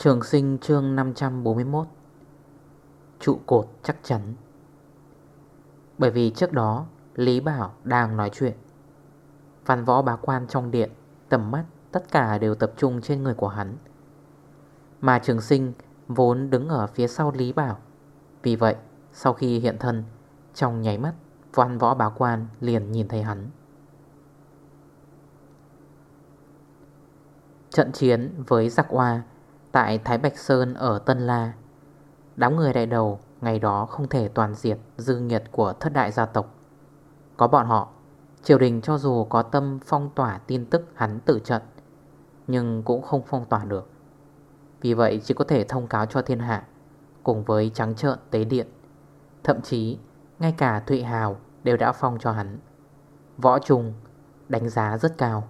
Trường sinh chương 541 Trụ cột chắc chắn. Bởi vì trước đó, Lý Bảo đang nói chuyện. Văn võ bá quan trong điện, Tầm mắt tất cả đều tập trung trên người của hắn. Mà trường sinh vốn đứng ở phía sau Lý Bảo. Vì vậy, sau khi hiện thân, Trong nháy mắt, Văn võ bá quan liền nhìn thấy hắn. Trận chiến với giặc hoa Tại Thái Bạch Sơn ở Tân La. Đám người đại đầu ngày đó không thể toàn diệt dư nghiệt của thất đại gia tộc. Có bọn họ, Triều đình cho dù có tâm phong tỏa tin tức hắn tự trận, Nhưng cũng không phong tỏa được. Vì vậy chỉ có thể thông cáo cho thiên hạ, Cùng với trắng trợn tế điện. Thậm chí, ngay cả Thụy Hào đều đã phong cho hắn. Võ trùng đánh giá rất cao.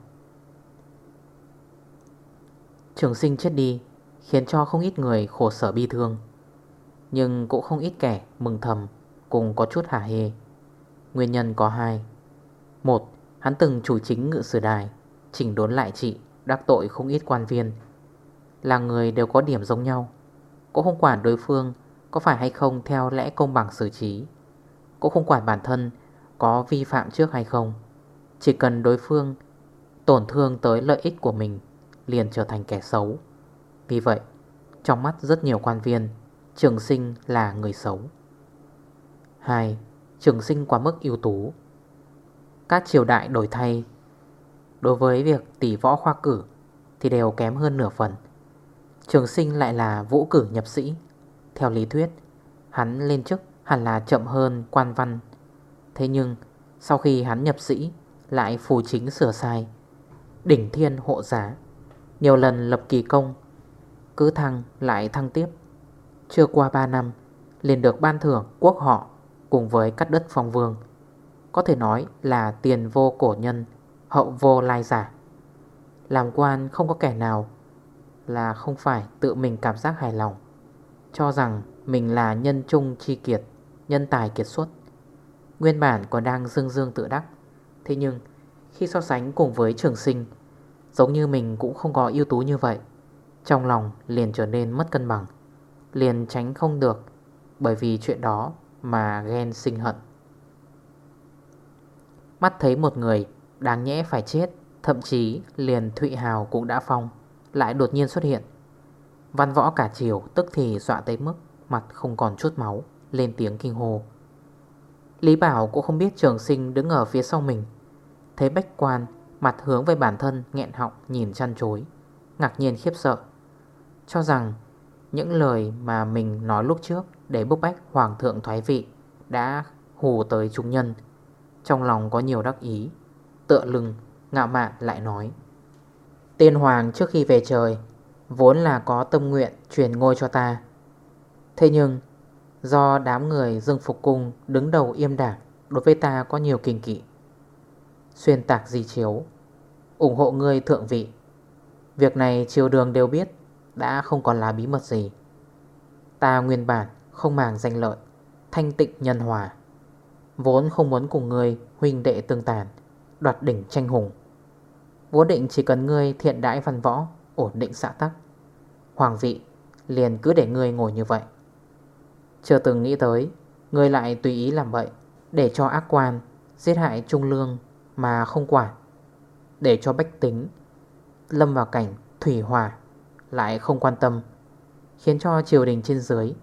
Trường sinh chết đi Khiến cho không ít người khổ sở bi thương. Nhưng cũng không ít kẻ mừng thầm Cùng có chút hả hê. Nguyên nhân có hai. Một, hắn từng chủ chính ngự sử đài Chỉnh đốn lại trị Đắc tội không ít quan viên. Là người đều có điểm giống nhau. Cũng không quản đối phương Có phải hay không theo lẽ công bằng xử trí. Cũng không quản bản thân Có vi phạm trước hay không. Chỉ cần đối phương Tổn thương tới lợi ích của mình Liền trở thành kẻ xấu vì vậy, trong mắt rất nhiều quan viên, trường sinh là người xấu. 2. Trường sinh quá mức ưu tú. Các triều đại đổi thay, đối với việc tỷ võ khoa cử thì đều kém hơn nửa phần. Trường sinh lại là vũ cử nhập sĩ. Theo lý thuyết, hắn lên chức hẳn là chậm hơn quan văn. Thế nhưng, sau khi hắn nhập sĩ, lại phù chính sửa sai. Đỉnh thiên hộ giá, nhiều lần lập kỳ công cứ thăng lại thăng tiếp. Chưa qua 3 năm, liền được ban thưởng quốc họ Cùng với cắt đất phong vương. Có thể nói là tiền vô cổ nhân, Hậu vô lai giả. Làm quan không có kẻ nào Là không phải tự mình cảm giác hài lòng, Cho rằng mình là nhân trung chi kiệt, Nhân tài kiệt xuất. Nguyên bản còn đang dương dương tự đắc, Thế nhưng khi so sánh cùng với trường sinh, Giống như mình cũng không có ưu tú như vậy trong lòng, liền trở nên mất cân bằng. Liền tránh không được, Bởi vì chuyện đó mà ghen sinh hận. Mắt thấy một người đáng nhẽ phải chết, Thậm chí liền Thụy Hào cũng đã phong, Lại đột nhiên xuất hiện. Văn võ cả chiều tức thì dọa tới mức Mặt không còn chút máu, Lên tiếng kinh hồ Lý Bảo cũng không biết trường sinh đứng ở phía sau mình. Thấy bách quan, Mặt hướng về bản thân nghẹn họng nhìn chăn chối, Ngạc nhiên khiếp sợ cho rằng những lời mà mình nói lúc trước để bức bách hoàng thượng thoái vị đã hù tới chúng nhân. Trong lòng có nhiều đắc ý, tựa lưng, ngạo mạn lại nói. Tiên hoàng trước khi về trời, vốn là có tâm nguyện truyền ngôi cho ta. Thế nhưng, do đám người dương phục cung đứng đầu im đảng đối với ta có nhiều kinh kỵ. Xuyên tạc di chiếu, ủng hộ ngươi thượng vị. Việc này triều đường đều biết đã không còn là bí mật gì. Ta nguyên bản không màng danh lợi, Thanh tịnh nhân hòa, Vốn không muốn cùng ngươi huynh đệ tương tàn, Đoạt đỉnh tranh hùng. Vốn định chỉ cần ngươi thiện đãi văn võ, Ổn định xã tắc. Hoàng vị liền cứ để ngươi ngồi như vậy. Chưa từng nghĩ tới, Ngươi lại tùy ý làm vậy, Để cho ác quan Giết hại trung lương mà không quản, Để cho bách tính Lâm vào cảnh thủy hòa lại không quan tâm, Khiến cho triều đình trên dưới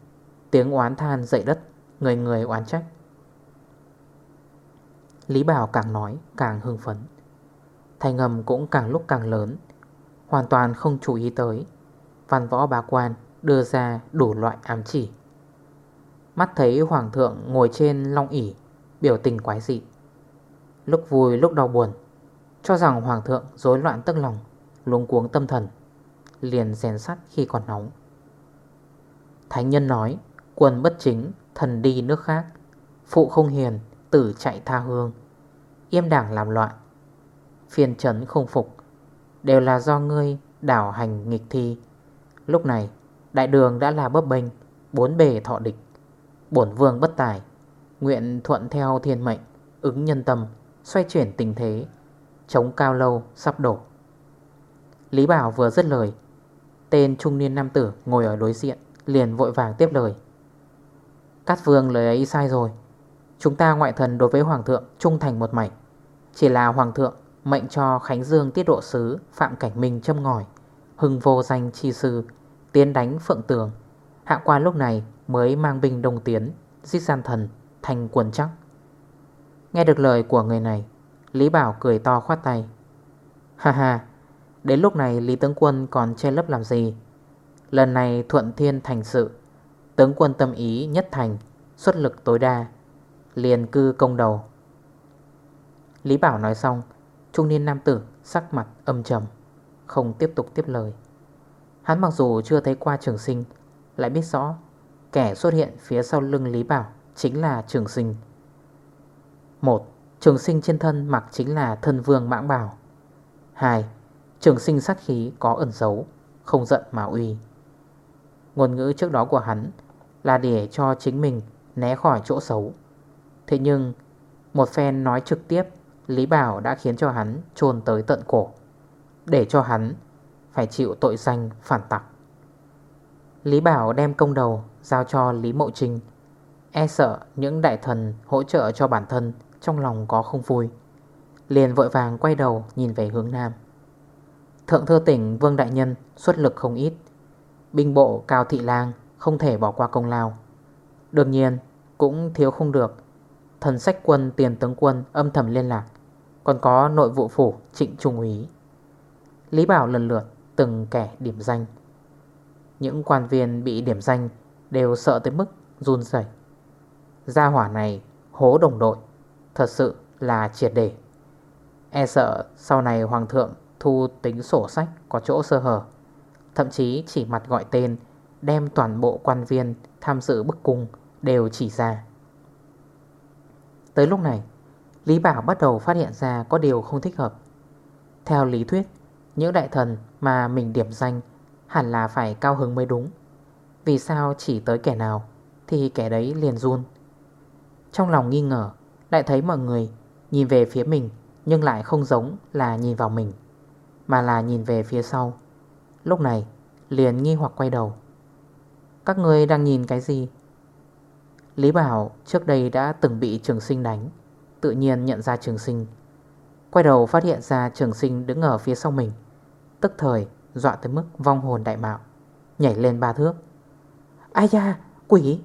Tiếng oán than dậy đất, Người người oán trách. Lý Bảo càng nói càng hưng phấn Thành ngầm cũng càng lúc càng lớn, Hoàn toàn không chú ý tới Văn võ bá quan đưa ra đủ loại ám chỉ. Mắt thấy hoàng thượng ngồi trên long ỉ Biểu tình quái dị, Lúc vui lúc đau buồn, Cho rằng hoàng thượng rối loạn tức lòng, luống cuống tâm thần. Liền rèn sắt khi còn nóng. Thánh nhân nói, Quân bất chính, Thần đi nước khác. Phụ không hiền, Tử chạy tha hương. Yêm đảng làm loạn. Phiền trấn không phục. Đều là do ngươi đảo hành nghịch thi. Lúc này, Đại đường đã là bấp bênh, Bốn bề thọ địch. Bổn vương bất tài, Nguyện thuận theo thiên mệnh, Ứng nhân tâm, Xoay chuyển tình thế, Chống cao lâu sắp đổ. Lý Bảo vừa dứt lời Tên trung niên nam tử ngồi ở đối diện, Liền vội vàng tiếp lời. Cát vương, lời ấy sai rồi. Chúng ta ngoại thần đối với hoàng thượng Trung thành một mảnh. Chỉ là hoàng thượng mệnh cho Khánh Dương tiết độ sứ Phạm Cảnh Minh châm ngòi, Hưng vô danh chi sư, Tiến đánh phượng tường. Hạ quan lúc này mới mang binh đồng tiến, Giết gian thần, thành quần chắc Nghe được lời của người này, Lý Bảo cười to khoát tay. Ha ha Đến lúc này, Lý Tướng Quân còn che lấp làm gì? Lần này thuận thiên thành sự. Tướng quân tâm ý nhất thành, Xuất lực tối đa, Liền cư công đầu. Lý Bảo nói xong, Trung niên nam tử sắc mặt âm trầm, Không tiếp tục tiếp lời. Hắn mặc dù chưa thấy qua trường sinh, Lại biết rõ Kẻ xuất hiện phía sau lưng Lý Bảo Chính là trường sinh. Một, Trường sinh trên thân mặc chính là thân vương mãng bảo. 2. Trường sinh sát khí có ẩn dấu, Không giận mà uy. Ngôn ngữ trước đó của hắn Là để cho chính mình né khỏi chỗ xấu. Thế nhưng, Một phen nói trực tiếp, Lý Bảo đã khiến cho hắn trôn tới tận cổ, Để cho hắn Phải chịu tội danh phản tặc. Lý Bảo đem công đầu Giao cho Lý Mộ Trinh E sợ những đại thần hỗ trợ cho bản thân Trong lòng có không vui, Liền vội vàng quay đầu nhìn về hướng Nam. Thượng thư tỉnh Vương Đại Nhân xuất lực không ít. Binh bộ Cao Thị Lang không thể bỏ qua công lao. Đương nhiên, cũng thiếu không được. Thần sách quân, tiền tướng quân âm thầm liên lạc, Còn có nội vụ phủ trịnh trung úy. Lý Bảo lần lượt từng kẻ điểm danh. Những quan viên bị điểm danh đều sợ tới mức run rẩy. Gia hỏa này hố đồng đội, Thật sự là triệt để. E sợ sau này hoàng thượng thu tính sổ sách có chỗ sơ hở. Thậm chí chỉ mặt gọi tên, Đem toàn bộ quan viên tham dự bức cung đều chỉ ra. Tới lúc này, Lý Bảo bắt đầu phát hiện ra có điều không thích hợp. Theo lý thuyết, Những đại thần mà mình điểm danh Hẳn là phải cao hứng mới đúng. Vì sao chỉ tới kẻ nào Thì kẻ đấy liền run? Trong lòng nghi ngờ, Lại thấy mọi người nhìn về phía mình Nhưng lại không giống là nhìn vào mình. Mà là nhìn về phía sau. Lúc này, liền nghi hoặc quay đầu. Các người đang nhìn cái gì? Lý Bảo trước đây đã từng bị trường sinh đánh, Tự nhiên nhận ra trường sinh. Quay đầu phát hiện ra trường sinh đứng ở phía sau mình, Tức thời dọa tới mức vong hồn đại mạo, Nhảy lên ba thước. Ai da, quỷ!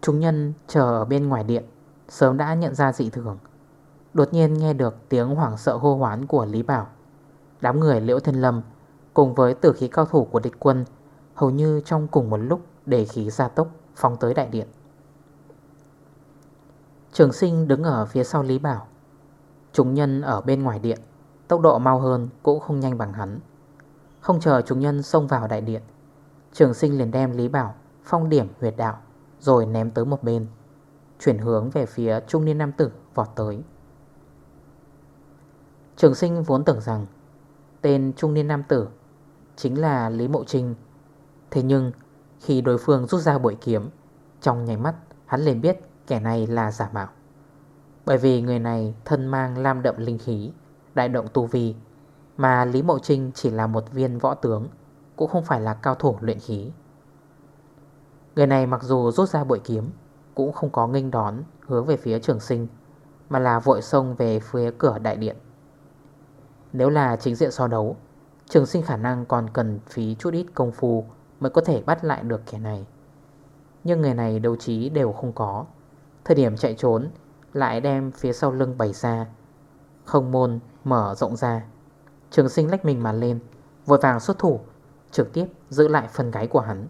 Chúng nhân chờ ở bên ngoài điện, Sớm đã nhận ra dị thường. Đột nhiên nghe được tiếng hoảng sợ hô hoán của Lý Bảo. Đám người Liễu Thiên Lâm, Cùng với tử khí cao thủ của địch quân, Hầu như trong cùng một lúc Để khí gia tốc phóng tới đại điện. Trường sinh đứng ở phía sau Lý Bảo. Chúng nhân ở bên ngoài điện, Tốc độ mau hơn cũng không nhanh bằng hắn. Không chờ chúng nhân xông vào đại điện, Trường sinh liền đem Lý Bảo Phong điểm huyệt đạo Rồi ném tới một bên, Chuyển hướng về phía trung niên nam tử vọt tới. Trường sinh vốn tưởng rằng Tên trung niên nam tử Chính là Lý Mộ Trinh Thế nhưng khi đối phương rút ra bội kiếm, Trong nháy mắt hắn liền biết kẻ này là giả mạo. Bởi vì người này thân mang lam đậm linh khí, Đại động tu vi, Mà Lý Mộ Trinh chỉ là một viên võ tướng, Cũng không phải là cao thủ luyện khí. Người này mặc dù rút ra bội kiếm, Cũng không có nghênh đón hướng về phía trường sinh, Mà là vội xông về phía cửa đại điện. Nếu là chính diện so đấu, Trường sinh khả năng còn cần phí chút ít công phu Mới có thể bắt lại được kẻ này. Nhưng người này đấu trí đều không có. Thời điểm chạy trốn, Lại đem phía sau lưng bày ra, Không môn, mở rộng ra. Trường sinh lách mình mà lên, Vội vàng xuất thủ, Trực tiếp giữ lại phần gáy của hắn.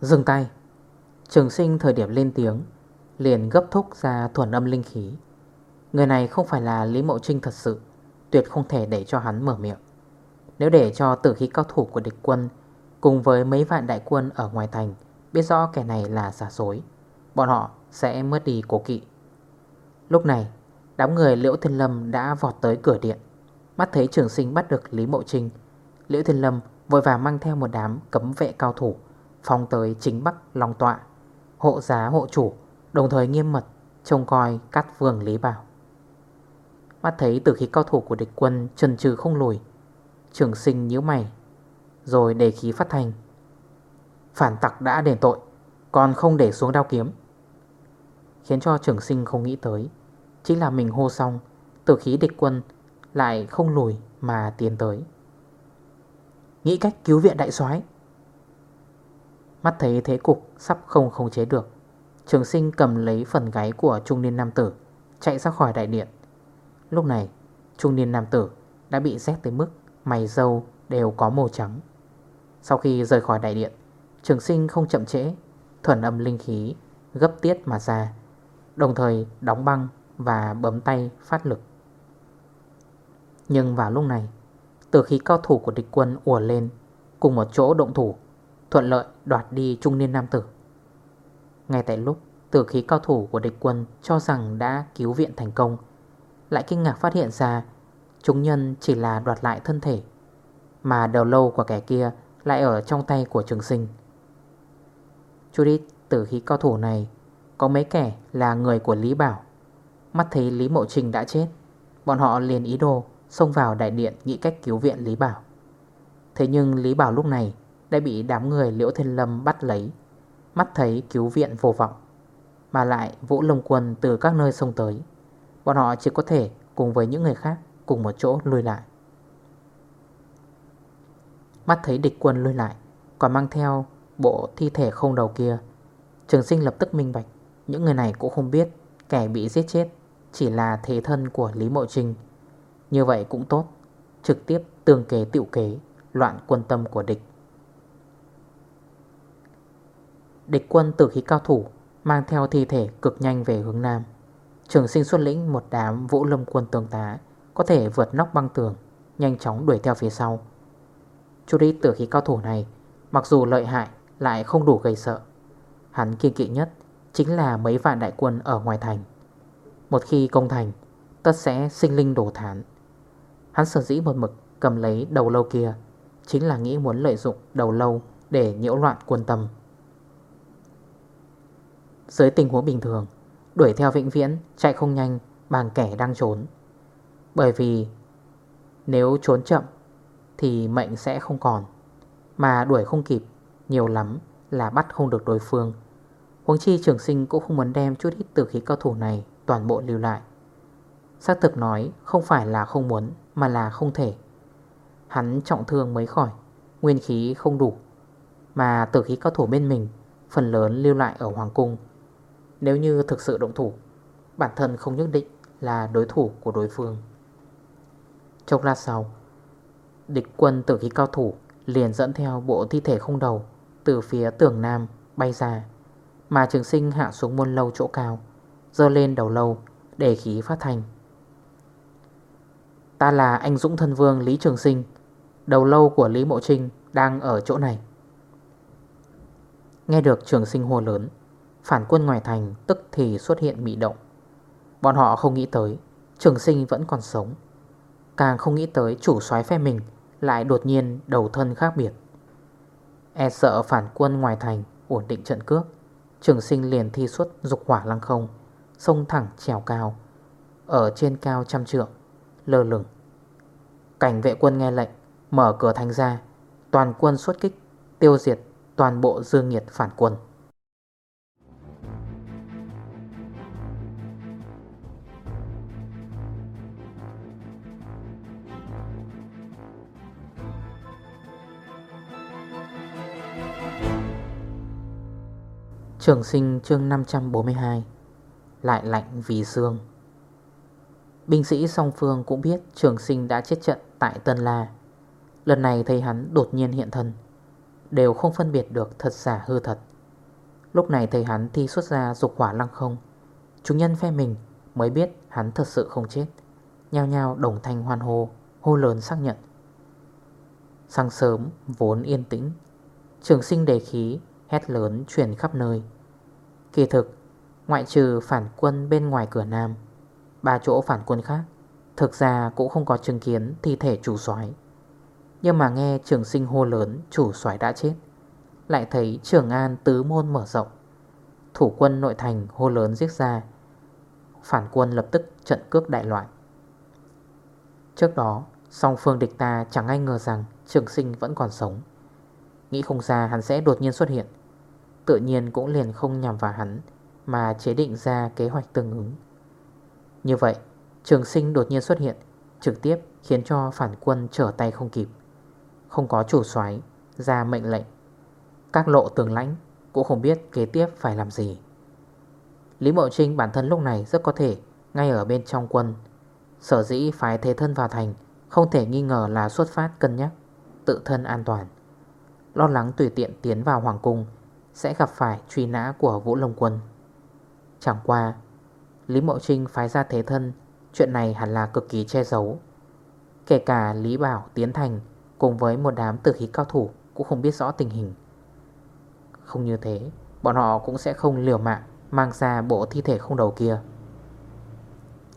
Dừng tay. Trường sinh thời điểm lên tiếng, Liền gấp thúc ra thuần âm linh khí. Người này không phải là Lý Mậu Trinh thật sự tuyệt không thể để cho hắn mở miệng. Nếu để cho tử khí cao thủ của địch quân Cùng với mấy vạn đại quân ở ngoài thành Biết rõ kẻ này là giả dối, Bọn họ sẽ mất đi cố kỵ. Lúc này, Đám người Liễu Thiên Lâm đã vọt tới cửa điện. Mắt thấy trường sinh bắt được Lý Mộ Trinh, Liễu Thiên Lâm vội vàng mang theo một đám cấm vệ cao thủ Phong tới chính Bắc Long Tọa, Hộ giá hộ chủ, Đồng thời nghiêm mật Trông coi cắt vương Lý Bảo. Mắt thấy từ khí cao thủ của địch quân Trần trừ không lùi, Trường sinh nhíu mày, Rồi để khí phát thành. Phản tặc đã đền tội, Còn không để xuống đao kiếm. Khiến cho trường sinh không nghĩ tới, Chính là mình hô xong Tử khí địch quân lại không lùi mà tiến tới. Nghĩ cách cứu viện đại soái. Mắt thấy thế cục sắp không khống chế được, Trường sinh cầm lấy phần gáy của trung niên nam tử, Chạy ra khỏi đại điện. Lúc này, trung niên nam tử đã bị rét tới mức Mày dâu đều có màu trắng. Sau khi rời khỏi đại điện, Trường sinh không chậm trễ, Thuần âm linh khí gấp tiết mà ra, Đồng thời đóng băng và bấm tay phát lực. Nhưng vào lúc này, Từ khí cao thủ của địch quân ùa lên Cùng một chỗ động thủ, Thuận lợi đoạt đi trung niên nam tử. Ngay tại lúc từ khí cao thủ của địch quân cho rằng đã cứu viện thành công lại kinh ngạc phát hiện ra, Chúng nhân chỉ là đoạt lại thân thể, Mà đầu lâu của kẻ kia lại ở trong tay của trường sinh. Chú đi tử khí cao thủ này, Có mấy kẻ là người của Lý Bảo. Mắt thấy Lý Mộ Trình đã chết, Bọn họ liền ý đồ Xông vào đại điện nghĩ cách cứu viện Lý Bảo. Thế nhưng Lý Bảo lúc này Đã bị đám người Liễu Thiên Lâm bắt lấy, Mắt thấy cứu viện vô vọng, Mà lại Vũ Lông Quân từ các nơi xông tới. Bọn họ chỉ có thể cùng với những người khác Cùng một chỗ lùi lại. Mắt thấy địch quân lùi lại, Còn mang theo bộ thi thể không đầu kia, Trường sinh lập tức minh bạch, Những người này cũng không biết Kẻ bị giết chết Chỉ là thế thân của Lý Mộ Trinh Như vậy cũng tốt, Trực tiếp tương kế tiệu kế, Loạn quân tâm của địch. Địch quân tử khí cao thủ Mang theo thi thể cực nhanh về hướng Nam. Trường sinh xuất lĩnh một đám vũ lâm quân tường tá, Có thể vượt nóc băng tường, Nhanh chóng đuổi theo phía sau. Chú đi tử khí cao thủ này, Mặc dù lợi hại, lại không đủ gây sợ. Hắn kiên kỵ nhất Chính là mấy vạn đại quân ở ngoài thành. Một khi công thành, Tất sẽ sinh linh đổ thán. Hắn sở dĩ một mực cầm lấy đầu lâu kia, Chính là nghĩ muốn lợi dụng đầu lâu Để nhiễu loạn quân tâm. Dưới tình huống bình thường Đuổi theo vĩnh viễn, Chạy không nhanh, bằng kẻ đang trốn. Bởi vì Nếu trốn chậm Thì mệnh sẽ không còn, Mà đuổi không kịp Nhiều lắm là bắt không được đối phương. Huống chi trường sinh cũng không muốn đem chút ít tử khí cao thủ này Toàn bộ lưu lại. Xác thực nói, không phải là không muốn, Mà là không thể. Hắn trọng thương mới khỏi, Nguyên khí không đủ, Mà tử khí cao thủ bên mình Phần lớn lưu lại ở Hoàng Cung. Nếu như thực sự động thủ, Bản thân không nhất định là đối thủ của đối phương. Trong lát sau, Địch quân tử khí cao thủ Liền dẫn theo bộ thi thể không đầu Từ phía tường nam bay ra, Mà trường sinh hạ xuống môn lâu chỗ cao Dơ lên đầu lâu Để khí phát thành. Ta là anh Dũng Thân Vương Lý Trường Sinh, Đầu lâu của Lý Mộ Trinh Đang ở chỗ này. Nghe được trường sinh hô lớn Phản quân ngoài thành tức thì xuất hiện bị động. Bọn họ không nghĩ tới, Trường sinh vẫn còn sống. Càng không nghĩ tới chủ soái phe mình Lại đột nhiên đầu thân khác biệt. E sợ phản quân ngoài thành Ổn định trận cước, Trường sinh liền thi xuất dục hỏa lăng không Sông thẳng trèo cao, Ở trên cao trăm trượng, Lơ lửng. Cảnh vệ quân nghe lệnh, Mở cửa thành ra, Toàn quân xuất kích, Tiêu diệt toàn bộ dương nhiệt phản quân. Trường sinh chương 542 Lại lạnh vì xương. Binh sĩ song phương cũng biết trường sinh đã chết trận tại Tân La. Lần này thấy hắn đột nhiên hiện thân, Đều không phân biệt được thật giả hư thật. Lúc này thấy hắn thi xuất ra dục hỏa lăng không, Chúng nhân phe mình mới biết hắn thật sự không chết, Nhao nhao đồng thanh hoan hô Hô lớn xác nhận. Sáng sớm vốn yên tĩnh, Trường sinh đề khí Hét lớn truyền khắp nơi. Kỳ thực, Ngoại trừ phản quân bên ngoài cửa Nam, Ba chỗ phản quân khác, Thực ra cũng không có chứng kiến thi thể chủ soái. Nhưng mà nghe trường sinh hô lớn, Chủ soái đã chết, Lại thấy trường an tứ môn mở rộng. Thủ quân nội thành hô lớn giết ra, Phản quân lập tức trận cướp đại loạn Trước đó, Song phương địch ta chẳng ai ngờ rằng Trường sinh vẫn còn sống. Nghĩ không ra hắn sẽ đột nhiên xuất hiện. Tự nhiên cũng liền không nhằm vào hắn, Mà chế định ra kế hoạch tương ứng. Như vậy, Trường sinh đột nhiên xuất hiện, Trực tiếp khiến cho phản quân trở tay không kịp. Không có chủ soái, ra mệnh lệnh. Các lộ tường lãnh Cũng không biết kế tiếp phải làm gì. Lý Mậu Trinh bản thân lúc này rất có thể Ngay ở bên trong quân. Sở dĩ phái thế thân vào thành, Không thể nghi ngờ là xuất phát cân nhắc, Tự thân an toàn. Lo lắng tùy tiện tiến vào Hoàng Cung sẽ gặp phải truy nã của Vũ long Quân. Chẳng qua, Lý Mậu Trinh phái ra thế thân, Chuyện này hẳn là cực kỳ che giấu. Kể cả Lý Bảo, tiến thành Cùng với một đám tử khí cao thủ Cũng không biết rõ tình hình. Không như thế, Bọn họ cũng sẽ không liều mạng Mang ra bộ thi thể không đầu kia.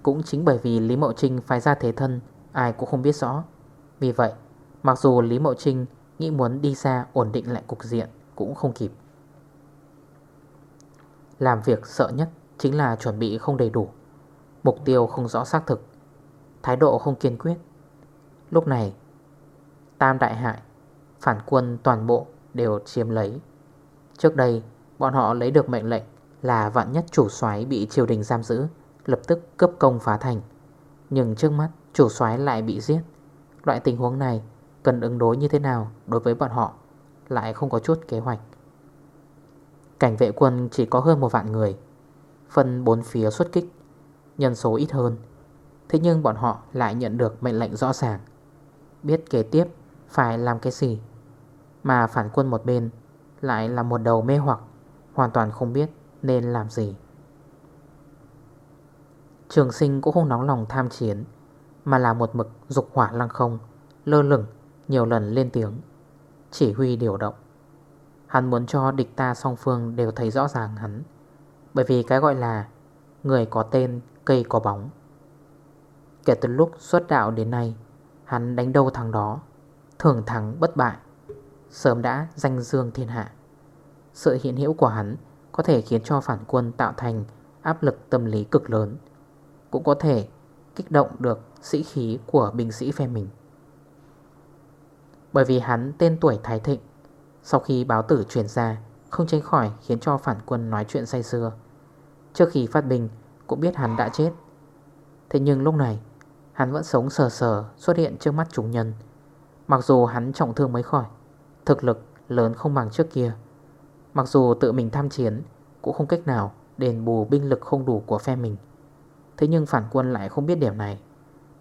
Cũng chính bởi vì Lý Mậu Trinh phái ra thế thân, Ai cũng không biết rõ. Vì vậy, Mặc dù Lý Mậu Trinh nghĩ muốn đi ra ổn định lại cục diện Cũng không kịp. Làm việc sợ nhất Chính là chuẩn bị không đầy đủ. Mục tiêu không rõ xác thực. Thái độ không kiên quyết. Lúc này, Tam đại hại Phản quân toàn bộ đều chiếm lấy. Trước đây, Bọn họ lấy được mệnh lệnh Là vạn nhất chủ soái bị triều đình giam giữ, Lập tức cấp công phá thành. Nhưng trước mắt, chủ soái lại bị giết. Loại tình huống này Cần ứng đối như thế nào đối với bọn họ Lại không có chút kế hoạch. Cảnh vệ quân chỉ có hơn một vạn người. Phân bốn phía xuất kích, Nhân số ít hơn. Thế nhưng bọn họ lại nhận được mệnh lệnh rõ ràng. Biết kế tiếp Phải làm cái gì, Mà phản quân một bên Lại là một đầu mê hoặc, Hoàn toàn không biết nên làm gì. Trường sinh cũng không nóng lòng tham chiến, Mà là một mực dục hỏa lăng không, Lơ lửng nhiều lần lên tiếng, Chỉ huy điều động. Hắn muốn cho địch ta song phương đều thấy rõ ràng hắn. Bởi vì cái gọi là Người có tên, cây có bóng. Kể từ lúc xuất đạo đến nay, Hắn đánh đâu thằng đó Thường thắng bất bại, Sớm đã danh dương thiên hạ. Sự hiện hữu của hắn Có thể khiến cho phản quân tạo thành Áp lực tâm lý cực lớn, Cũng có thể kích động được sĩ khí của binh sĩ phe mình. Bởi vì hắn tên tuổi Thái Thịnh sau khi báo tử truyền ra, Không tránh khỏi khiến cho phản quân nói chuyện say xưa Trước khi phát binh, cũng biết hắn đã chết. Thế nhưng lúc này, Hắn vẫn sống sờ sờ xuất hiện trước mắt chúng nhân. Mặc dù hắn trọng thương mới khỏi, Thực lực lớn không bằng trước kia. Mặc dù tự mình tham chiến, Cũng không cách nào đền bù binh lực không đủ của phe mình. Thế nhưng phản quân lại không biết điểm này.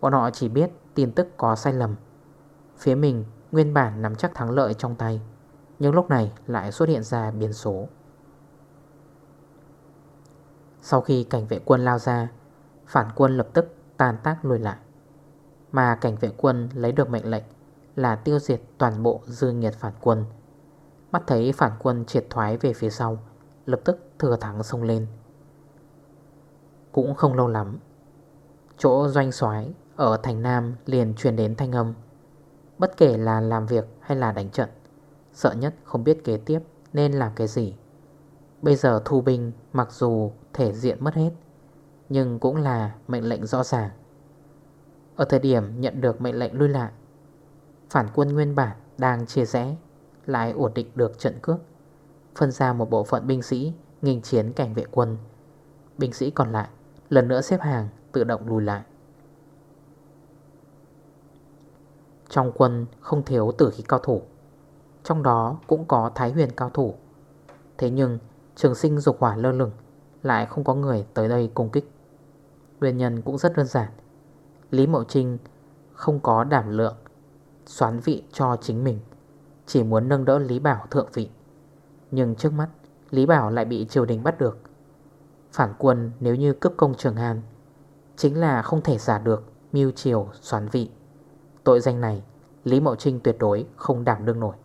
Bọn họ chỉ biết tin tức có sai lầm. Phía mình nguyên bản nắm chắc thắng lợi trong tay. Nhưng lúc này lại xuất hiện ra biến số. Sau khi cảnh vệ quân lao ra, Phản quân lập tức tan tác lùi lại, Mà cảnh vệ quân lấy được mệnh lệnh Là tiêu diệt toàn bộ dư nghiệt phản quân. Mắt thấy phản quân triệt thoái về phía sau, Lập tức thừa thắng xông lên. Cũng không lâu lắm, Chỗ doanh soái ở thành Nam liền truyền đến thanh âm, Bất kể là làm việc hay là đánh trận. Sợ nhất không biết kế tiếp nên làm cái gì. Bây giờ thu binh mặc dù thể diện mất hết Nhưng cũng là mệnh lệnh rõ ràng. Ở thời điểm nhận được mệnh lệnh lui lại Phản quân nguyên bản đang chia rẽ Lại ổn định được trận cước, Phân ra một bộ phận binh sĩ Nghênh chiến cảnh vệ quân. Binh sĩ còn lại Lần nữa xếp hàng tự động lùi lại. Trong quân không thiếu tử khí cao thủ. Trong đó cũng có thái huyền cao thủ. Thế nhưng, trường sinh dục hỏa lơ lửng, lại không có người tới đây công kích. Nguyên nhân cũng rất đơn giản. Lý Mậu Trinh không có đảm lượng, Xoán vị cho chính mình, Chỉ muốn nâng đỡ Lý Bảo thượng vị. Nhưng trước mắt, Lý Bảo lại bị triều đình bắt được. Phản quân nếu như cướp công Trường hàn Chính là không thể giả được Mưu triều xoán vị. Tội danh này, Lý Mậu Trinh tuyệt đối không đảm đương nổi.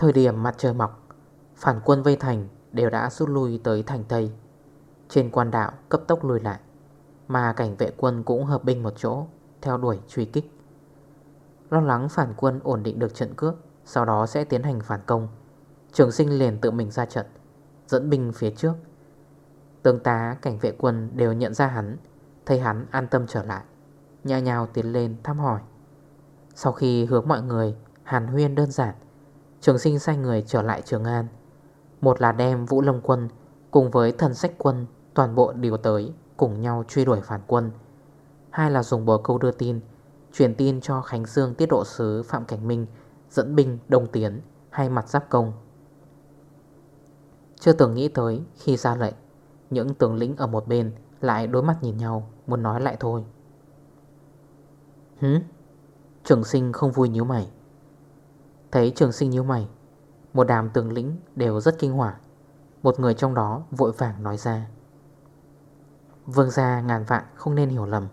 Thời điểm mặt trời mọc, Phản quân vây thành đều đã rút lui tới thành Tây. Trên quan đạo cấp tốc lùi lại, Mà cảnh vệ quân cũng hợp binh một chỗ, Theo đuổi truy kích. Lo lắng phản quân ổn định được trận cước, Sau đó sẽ tiến hành phản công. Trường sinh liền tự mình ra trận, Dẫn binh phía trước. Tướng tá, cảnh vệ quân đều nhận ra hắn, Thấy hắn an tâm trở lại Nhã nhào tiến lên thăm hỏi. Sau khi hướng mọi người, Hàn huyên đơn giản Trường sinh sai người trở lại Trường An. Một là đem Vũ Lâm Quân Cùng với thần sách quân Toàn bộ điều tới cùng nhau truy đuổi phản quân. Hai là dùng bờ câu đưa tin, Truyền tin cho Khánh Dương tiết độ sứ Phạm Cảnh Minh Dẫn binh đông tiến Hay mặt giáp công. Chưa từng nghĩ tới, khi ra lệnh, Những tướng lĩnh ở một bên Lại đối mặt nhìn nhau, Muốn nói lại thôi. Hứ Trường sinh không vui nhíu mày. Thấy trường sinh như mày, Một đàm tướng lĩnh đều rất kinh hoảng Một người trong đó vội vàng nói ra. Vương gia ngàn vạn không nên hiểu lầm.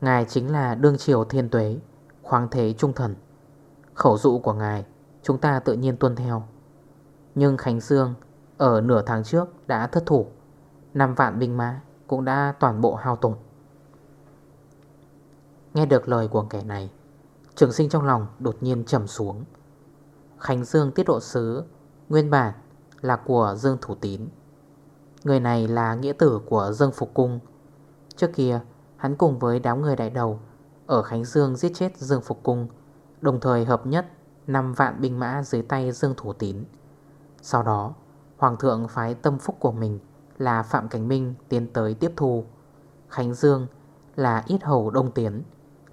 Ngài chính là đương triều thiên tuế, Khoáng thế trung thần. Khẩu dụ của ngài Chúng ta tự nhiên tuân theo. Nhưng Khánh Dương Ở nửa tháng trước đã thất thủ. 5 vạn binh mã Cũng đã toàn bộ hao tổn. Nghe được lời của kẻ này, Trường sinh trong lòng đột nhiên trầm xuống. Khánh Dương tiết độ sứ, Nguyên bản là của Dương Thủ Tín. Người này là nghĩa tử của Dương Phục Cung. Trước kia, hắn cùng với đám người đại đầu Ở Khánh Dương giết chết Dương Phục Cung, Đồng thời hợp nhất 5 vạn binh mã dưới tay Dương Thủ Tín. Sau đó, Hoàng thượng phái tâm phúc của mình Là Phạm Cảnh Minh tiến tới tiếp thu. Khánh Dương là ít hầu đông tiến.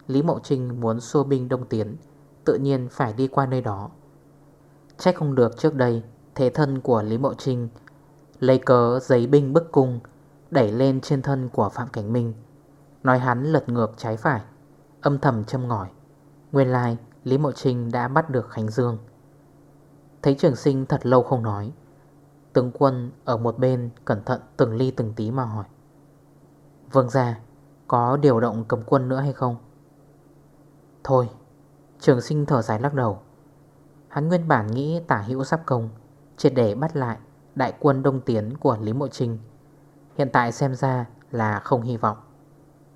Lý Mậu Trinh muốn xua binh đông tiến, Tự nhiên phải đi qua nơi đó. Trách không được trước đây, Thế thân của Lý Mậu Trinh. Lấy cớ giấy binh bức cung, Đẩy lên trên thân của Phạm Cảnh Minh. Nói hắn lật ngược trái phải, Âm thầm châm ngỏi Nguyên lai, Lý Mậu Trinh đã bắt được Khánh Dương. Thấy trường sinh thật lâu không nói, Tướng quân ở một bên Cẩn thận từng ly từng tí mà hỏi. Vâng ra Có điều động cầm quân nữa hay không? Thôi, Trường sinh thở dài lắc đầu. Hắn nguyên bản nghĩ tả hữu sắp công, Triệt để bắt lại đại quân đông tiến của Lý Mộ Trinh. Hiện tại xem ra là không hy vọng.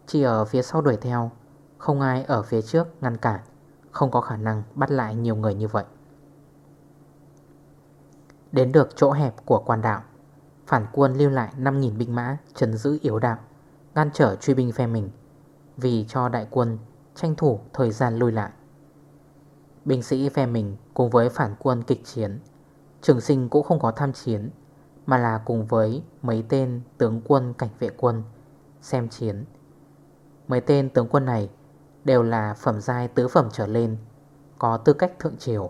Chỉ ở phía sau đuổi theo, Không ai ở phía trước ngăn cản, Không có khả năng bắt lại nhiều người như vậy. Đến được chỗ hẹp của quan đạo, Phản quân lưu lại 5.000 binh mã Trấn giữ yếu đạo Ngăn trở truy binh phe mình, Vì cho đại quân tranh thủ thời gian lùi lại. Binh sĩ phe mình cùng với phản quân kịch chiến. Trường sinh cũng không có tham chiến, Mà là cùng với mấy tên tướng quân cảnh vệ quân Xem chiến. Mấy tên tướng quân này Đều là phẩm giai tứ phẩm trở lên, Có tư cách thượng triều.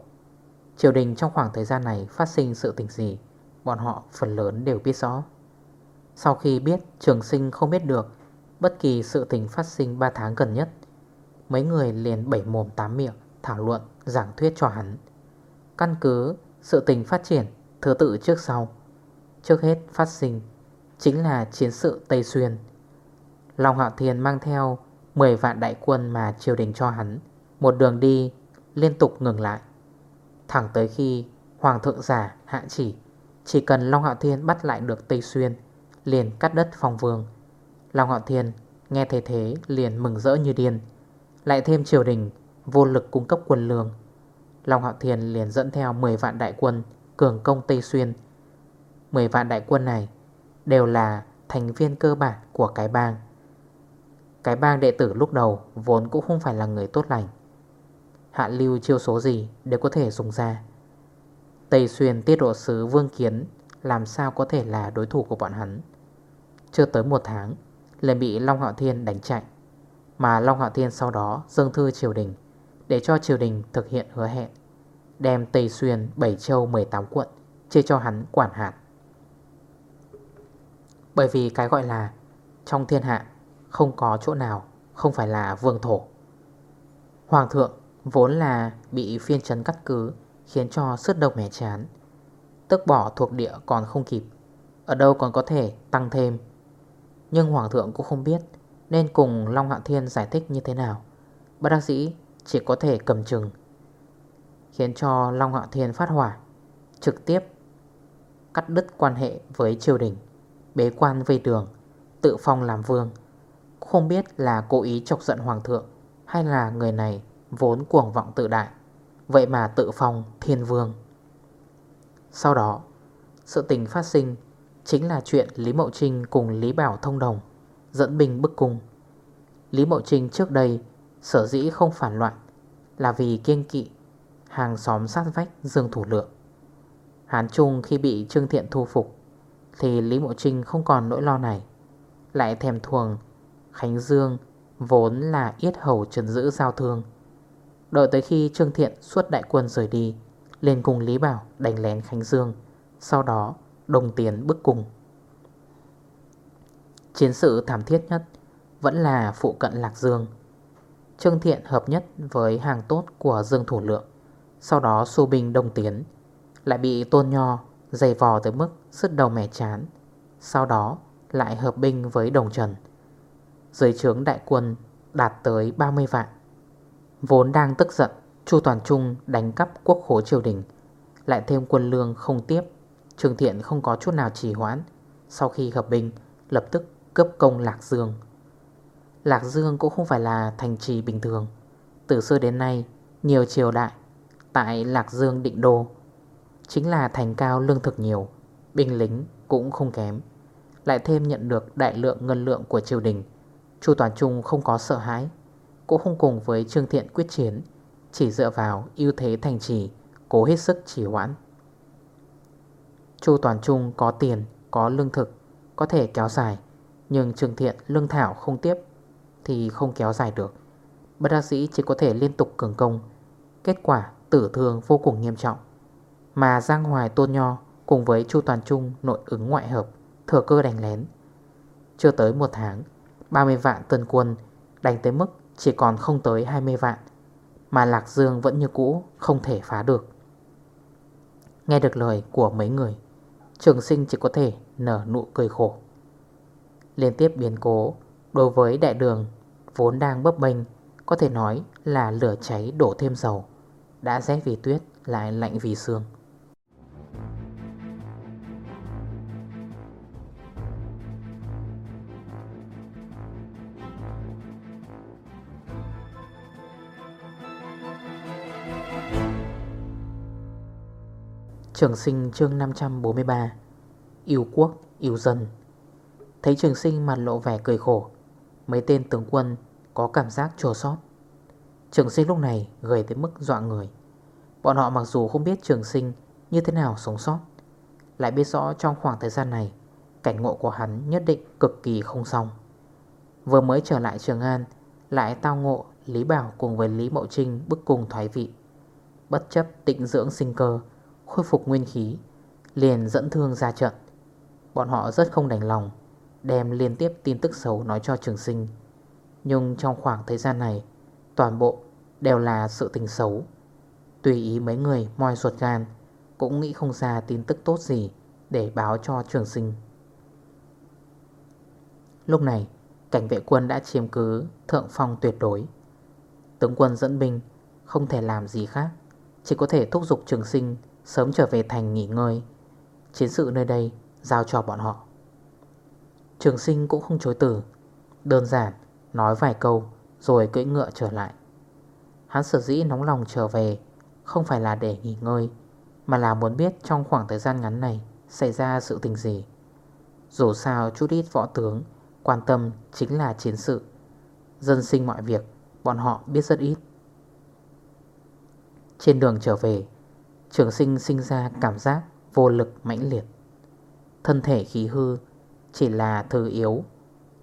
Triều đình trong khoảng thời gian này Phát sinh sự tình gì, Bọn họ phần lớn đều biết rõ. Sau khi biết, trường sinh không biết được Bất kỳ sự tình phát sinh 3 tháng gần nhất, Mấy người liền bảy mồm tám miệng. Thảo luận, giảng thuyết cho hắn. Căn cứ sự tình phát triển Thứ tự trước sau. Trước hết phát sinh Chính là chiến sự Tây Xuyên. Long Hạo Thiên mang theo 10 vạn đại quân mà triều đình cho hắn. Một đường đi liên tục ngừng lại. Thẳng tới khi Hoàng thượng giả hạ chỉ Chỉ cần Long Hạo Thiên bắt lại được Tây Xuyên Liền cắt đất phong vương. Long Hạo Thiên nghe thế thế liền mừng rỡ như điên. Lại thêm triều đình Vô lực cung cấp quân lương. Long Hạo Thiên liền dẫn theo 10 vạn đại quân Cường công Tây Xuyên. 10 vạn đại quân này Đều là thành viên cơ bản của cái bang. Cái bang đệ tử lúc đầu Vốn cũng không phải là người tốt lành. Hạ lưu chiêu số gì Đều có thể dùng ra. Tây Xuyên tiết độ sứ Vương Kiến Làm sao có thể là đối thủ của bọn hắn? Chưa tới một tháng, liền bị Long Hạo Thiên đánh chạy. Mà Long Hạo Thiên sau đó dâng thư triều đình để cho triều đình thực hiện hứa hẹn, Đem Tây Xuyên 7 châu 18 quận Chia cho hắn quản hạt. Bởi vì cái gọi là Trong thiên hạ Không có chỗ nào Không phải là vương thổ. Hoàng thượng vốn là bị phiên trấn cắt cứ, Khiến cho sức đầu mẻ chán Tức bỏ thuộc địa còn không kịp, Ở đâu còn có thể tăng thêm. Nhưng Hoàng thượng cũng không biết Nên cùng Long Hạo Thiên giải thích như thế nào. Bác đắc sĩ chỉ có thể cầm chừng, Khiến cho Long Hạo Thiên phát hỏa, Trực tiếp Cắt đứt quan hệ với triều đình, Bế quan vây đường Tự phong làm vương. Không biết là cố ý chọc giận hoàng thượng Hay là người này vốn cuồng vọng tự đại, Vậy mà tự phong thiên vương. Sau đó, Sự tình phát sinh Chính là chuyện Lý Mậu Trinh cùng Lý Bảo thông đồng, Dẫn binh bức cung. Lý Mậu Trinh trước đây Sở dĩ không phản loạn Là vì kiên kỵ, Hàng xóm sát vách Dương Thủ Lượng Hán Trung khi bị Trương Thiện thu phục Thì Lý Mộ Trinh không còn nỗi lo này, Lại thèm thuồng Khánh Dương Vốn là yết hầu trần giữ giao thương. Đợi tới khi Trương Thiện suốt đại quân rời đi Lên cùng Lý Bảo đánh lén Khánh Dương, Sau đó đồng tiến bức cùng Chiến sự thảm thiết nhất Vẫn là phụ cận Lạc Dương. Trương Thiện hợp nhất với hàng tốt của Dương Thủ Lượng. Sau đó xu binh đông tiến, Lại bị tôn nho dày vò tới mức sứt đầu mẻ chán. Sau đó lại hợp binh với đồng trần. Dưới trướng đại quân đạt tới 30 vạn. Vốn đang tức giận, Chu Toàn Trung đánh cắp quốc khố triều đình. Lại thêm quân lương không tiếp, Trương Thiện không có chút nào trì hoãn. Sau khi hợp binh, Lập tức cấp công Lạc Dương. Lạc Dương cũng không phải là thành trì bình thường. Từ xưa đến nay, Nhiều triều đại Tại Lạc Dương định đô Chính là thành cao lương thực nhiều, Binh lính cũng không kém. Lại thêm nhận được đại lượng ngân lượng của triều đình, Chu Toàn Trung không có sợ hãi, Cũng không cùng với Trương Thiện quyết chiến, Chỉ dựa vào ưu thế thành trì, Cố hết sức chỉ hoãn. Chu Toàn Trung có tiền, Có lương thực, Có thể kéo dài, Nhưng Trương Thiện lương thảo không tiếp. Thì không kéo dài được. Bất đắc sĩ chỉ có thể liên tục cường công. Kết quả, tử thương vô cùng nghiêm trọng. Mà Giang Hoài Tôn Nho Cùng với Chu Toàn Trung nội ứng ngoại hợp, Thừa cơ đánh lén. Chưa tới một tháng 30 vạn tân quân đánh tới mức chỉ còn không tới 20 vạn, Mà Lạc Dương vẫn như cũ không thể phá được. Nghe được lời của mấy người, Trường sinh chỉ có thể nở nụ cười khổ. Liên tiếp biến cố Đối với đại đường Vốn đang bấp bênh Có thể nói là lửa cháy đổ thêm dầu Đã rét vì tuyết lại lạnh vì sương. Trường sinh chương 543 Yêu quốc, yêu dân. Thấy trường sinh mặt lộ vẻ cười khổ Mấy tên tướng quân có cảm giác trồ sót Trường sinh lúc này gầy tới mức dọa người. Bọn họ mặc dù không biết trường sinh như thế nào sống sót, Lại biết rõ trong khoảng thời gian này, Cảnh ngộ của hắn nhất định cực kỳ không xong. Vừa mới trở lại Trường An, Lại tao ngộ Lý Bảo cùng với Lý Mậu Trinh bức cùng thoái vị. Bất chấp tịnh dưỡng sinh cơ, Khôi phục nguyên khí, Liền dẫn thương ra trận. Bọn họ rất không đành lòng Đem liên tiếp tin tức xấu nói cho trường sinh. Nhưng trong khoảng thời gian này, Toàn bộ đều là sự tình xấu. Tùy ý mấy người moi ruột gan, Cũng nghĩ không ra tin tức tốt gì Để báo cho trường sinh. Lúc này, Cảnh vệ quân đã chiếm cứ Thượng phong tuyệt đối. Tướng quân dẫn binh Không thể làm gì khác, Chỉ có thể thúc giục trường sinh Sớm trở về thành nghỉ ngơi. Chiến sự nơi đây giao cho bọn họ. Trường sinh cũng không chối từ, Đơn giản nói vài câu Rồi cưỡi ngựa trở lại. Hắn sở dĩ nóng lòng trở về Không phải là để nghỉ ngơi, Mà là muốn biết trong khoảng thời gian ngắn này Xảy ra sự tình gì. Dù sao chút ít võ tướng Quan tâm chính là chiến sự, Dân sinh mọi việc Bọn họ biết rất ít. Trên đường trở về, Trường sinh sinh ra cảm giác vô lực mãnh liệt. Thân thể khí hư chỉ là thứ yếu,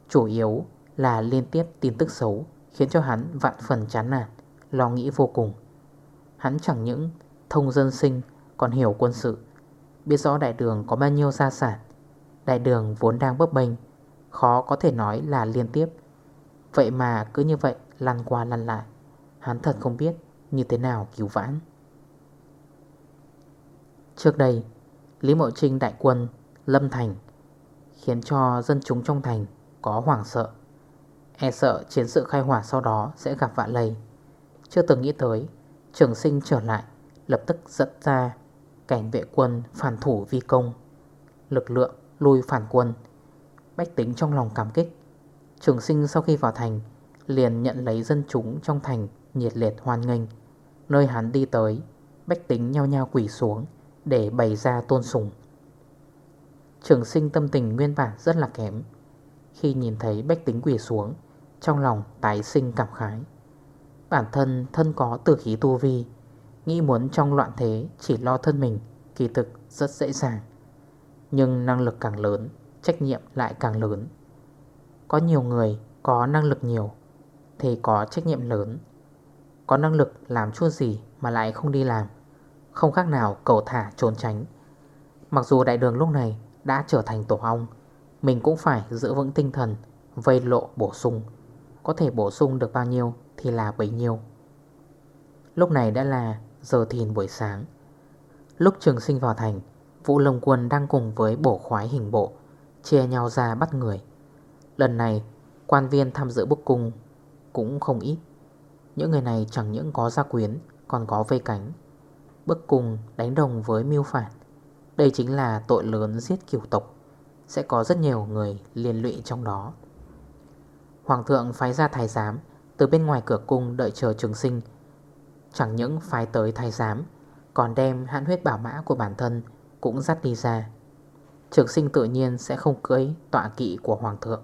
Chủ yếu là liên tiếp tin tức xấu Khiến cho hắn vạn phần chán nản, Lo nghĩ vô cùng. Hắn chẳng những thông dân sinh, Còn hiểu quân sự, Biết rõ đại đường có bao nhiêu gia sản. Đại đường vốn đang bấp bênh, Khó có thể nói là liên tiếp. Vậy mà cứ như vậy lăn qua lăn lại, Hắn thật không biết như thế nào cứu vãn. Trước đây, Lý Mộ Trinh đại quân Lâm Thành Khiến cho dân chúng trong thành có hoảng sợ. E sợ chiến sự khai hỏa sau đó sẽ gặp vạn lây. Chưa từng nghĩ tới, Trường sinh trở lại, Lập tức dẫn ra cảnh vệ quân phản thủ vi công. Lực lượng lui phản quân, Bách tính trong lòng cảm kích. Trường sinh sau khi vào thành, Liền nhận lấy dân chúng trong thành Nhiệt liệt hoan nghênh. Nơi hắn đi tới, Bách tính nhau nhau quỷ xuống Để bày ra tôn sùng. Trường sinh tâm tình nguyên bản rất là kém. Khi nhìn thấy bách tính quỷ xuống, Trong lòng tái sinh cảm khái. Bản thân thân có tử khí tu vi, Nghĩ muốn trong loạn thế chỉ lo thân mình, Kỳ thực rất dễ dàng. Nhưng năng lực càng lớn, Trách nhiệm lại càng lớn. Có nhiều người có năng lực nhiều, Thì có trách nhiệm lớn. Có năng lực làm chút gì Mà lại không đi làm, Không khác nào cầu thả trốn tránh. Mặc dù đại đường lúc này đã trở thành tổ ong. Mình cũng phải giữ vững tinh thần, Vây lộ bổ sung. Có thể bổ sung được bao nhiêu Thì là bấy nhiêu. Lúc này đã là giờ thìn buổi sáng. Lúc trường sinh vào thành, Vũ Lông Quân đang cùng với bổ khoái hình bộ, Chia nhau ra bắt người. Lần này, quan viên tham dự bức cung Cũng không ít. Những người này chẳng những có gia quyến, Còn có vây cánh. Bức cung đánh đồng với miêu phản đây chính là tội lớn giết kiều tộc. Sẽ có rất nhiều người liên lụy trong đó. Hoàng thượng phái ra thái giám, Từ bên ngoài cửa cung đợi chờ trường sinh. Chẳng những phái tới thái giám, Còn đem hãn huyết bảo mã của bản thân Cũng dắt đi ra. Trường sinh tự nhiên sẽ không cưới tọa kỵ của hoàng thượng,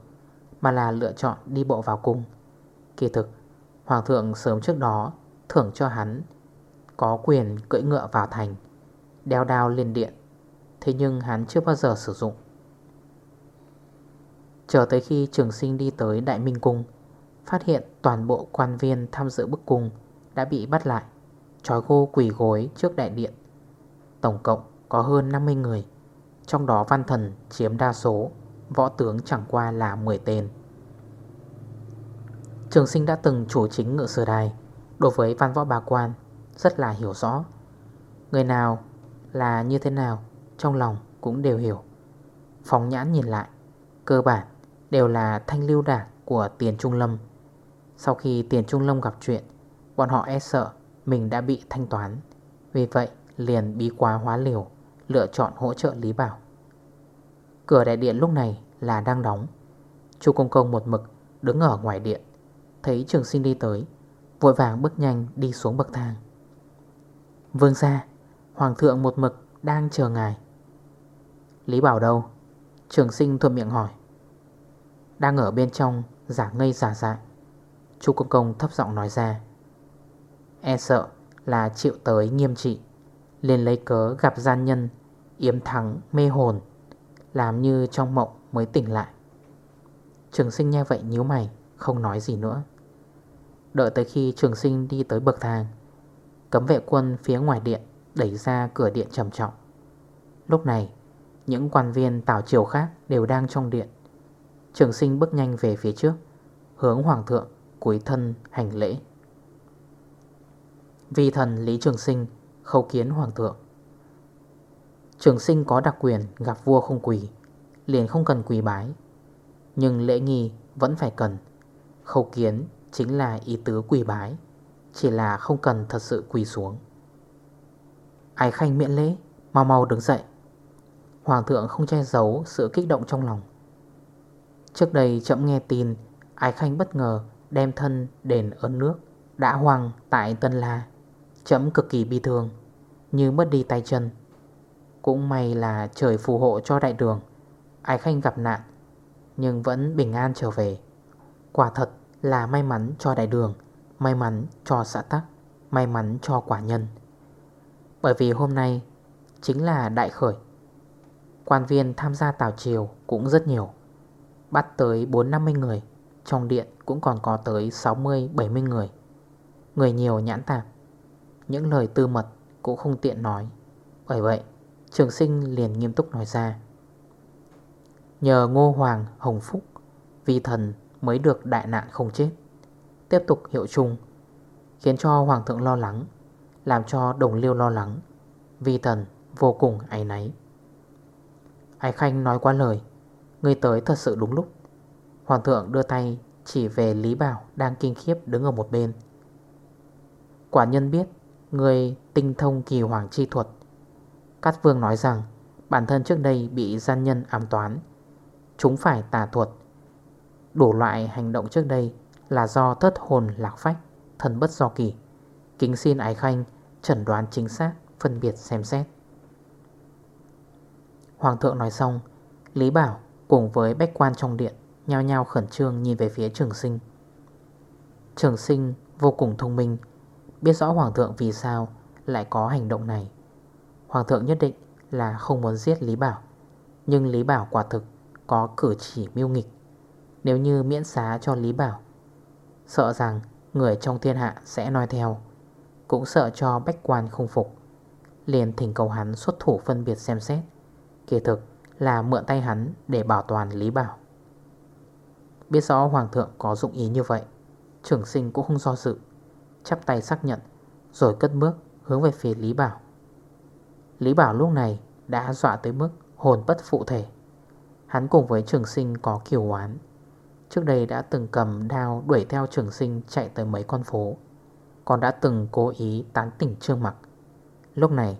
Mà là lựa chọn đi bộ vào cung. Kỳ thực, Hoàng thượng sớm trước đó Thưởng cho hắn Có quyền cưỡi ngựa vào thành, Đeo đao lên điện. Thế nhưng hắn chưa bao giờ sử dụng. Chờ tới khi trường sinh đi tới Đại Minh Cung, Phát hiện toàn bộ quan viên tham dự bức cung Đã bị bắt lại. Trói gô quỷ gối trước đại điện. Tổng cộng có hơn 50 người, Trong đó văn thần chiếm đa số, Võ tướng chẳng qua là 10 tên. Trường sinh đã từng chủ chính ngựa sửa đài. Đối với văn võ bà quan, Rất là hiểu rõ. Người nào là như thế nào? Trong lòng cũng đều hiểu. Phóng nhãn nhìn lại, Cơ bản đều là thanh lưu đảng của tiền trung lâm. Sau khi tiền trung lâm gặp chuyện, Bọn họ e sợ mình đã bị thanh toán, Vì vậy liền bí quá hóa liều, Lựa chọn hỗ trợ Lý Bảo. Cửa đại điện lúc này là đang đóng. Chu Công Công một mực đứng ở ngoài điện, Thấy trường sinh đi tới, Vội vàng bước nhanh đi xuống bậc thang. Vương ra Hoàng thượng một mực đang chờ ngài. Lý Bảo đâu? Trường sinh thuận miệng hỏi. Đang ở bên trong, giả ngây giả dại. Chú Công Công thấp giọng nói ra. E sợ là chịu tới nghiêm trị. Liền lấy cớ gặp gian nhân, Yếm thắng mê hồn, Làm như trong mộng mới tỉnh lại. Trường sinh nghe vậy nhíu mày, Không nói gì nữa. Đợi tới khi trường sinh đi tới bậc thang, Cấm vệ quân phía ngoài điện Đẩy ra cửa điện trầm trọng. Lúc này những quan viên tảo triều khác đều đang trong điện. Trường sinh bước nhanh về phía trước, Hướng hoàng thượng cúi thân hành lễ. Vi thần Lý Trường Sinh khâu kiến hoàng thượng. Trường sinh có đặc quyền gặp vua không quỳ, Liền không cần quỳ bái. Nhưng lễ nghi vẫn phải cần. Khâu kiến chính là ý tứ quỳ bái, Chỉ là không cần thật sự quỳ xuống. Ái khanh miễn lễ, Mau mau đứng dậy. Hoàng thượng không che giấu sự kích động trong lòng. Trước đây chậm nghe tin, Ái Khanh bất ngờ đem thân đền ơn nước Đã hoang tại Tân La Chấm cực kỳ bi thương, Như mất đi tay chân. Cũng may là trời phù hộ cho đại đường, Ái Khanh gặp nạn, Nhưng vẫn bình an trở về. Quả thật là may mắn cho đại đường, May mắn cho xã tắc, May mắn cho quả nhân. Bởi vì hôm nay Chính là đại khởi. Quan viên tham gia tảo triều cũng rất nhiều. Bắt tới 4-50 người, Trong điện cũng còn có tới 60-70 người. Người nhiều nhãn tạp. Những lời tư mật cũng không tiện nói. Bởi vậy, Trường sinh liền nghiêm túc nói ra. Nhờ ngô hoàng, hồng phúc, Vi thần mới được đại nạn không chết. Tiếp tục hiệu chung, Khiến cho hoàng thượng lo lắng, Làm cho đồng liêu lo lắng. Vi thần vô cùng áy náy. Ái Khanh nói qua lời. Người tới thật sự đúng lúc. Hoàng thượng đưa tay Chỉ về Lý Bảo đang kinh khiếp đứng ở một bên. Quả nhân biết Người tinh thông kỳ hoàng chi thuật. Cát Vương nói rằng, Bản thân trước đây bị gian nhân ám toán. Chúng phải tà thuật. Đủ loại hành động trước đây Là do thất hồn lạc phách, Thần bất do kỳ. Kính xin ái khanh chẩn đoán chính xác, Phân biệt xem xét. Hoàng thượng nói xong, Lý Bảo cùng với bách quan trong điện Nhao nhao khẩn trương nhìn về phía trường sinh. Trường sinh vô cùng thông minh, Biết rõ Hoàng thượng vì sao lại có hành động này. Hoàng thượng nhất định là không muốn giết Lý Bảo, Nhưng Lý Bảo quả thực có cử chỉ miêu nghịch. Nếu như miễn xá cho Lý Bảo, Sợ rằng người trong thiên hạ sẽ nói theo, Cũng sợ cho bách quan không phục, Liền thỉnh cầu hắn xuất thủ phân biệt xem xét. Kỳ thực là mượn tay hắn để bảo toàn Lý Bảo. Biết rõ Hoàng thượng có dụng ý như vậy, Trưởng sinh cũng không do dự, Chắp tay xác nhận, Rồi cất bước hướng về phía Lý Bảo. Lý Bảo lúc này đã dọa tới mức hồn bất phụ thể. Hắn cùng với trường sinh có kiều oán. Trước đây đã từng cầm đao đuổi theo trường sinh chạy tới mấy con phố, Còn đã từng cố ý tán tỉnh trương mặc. Lúc này,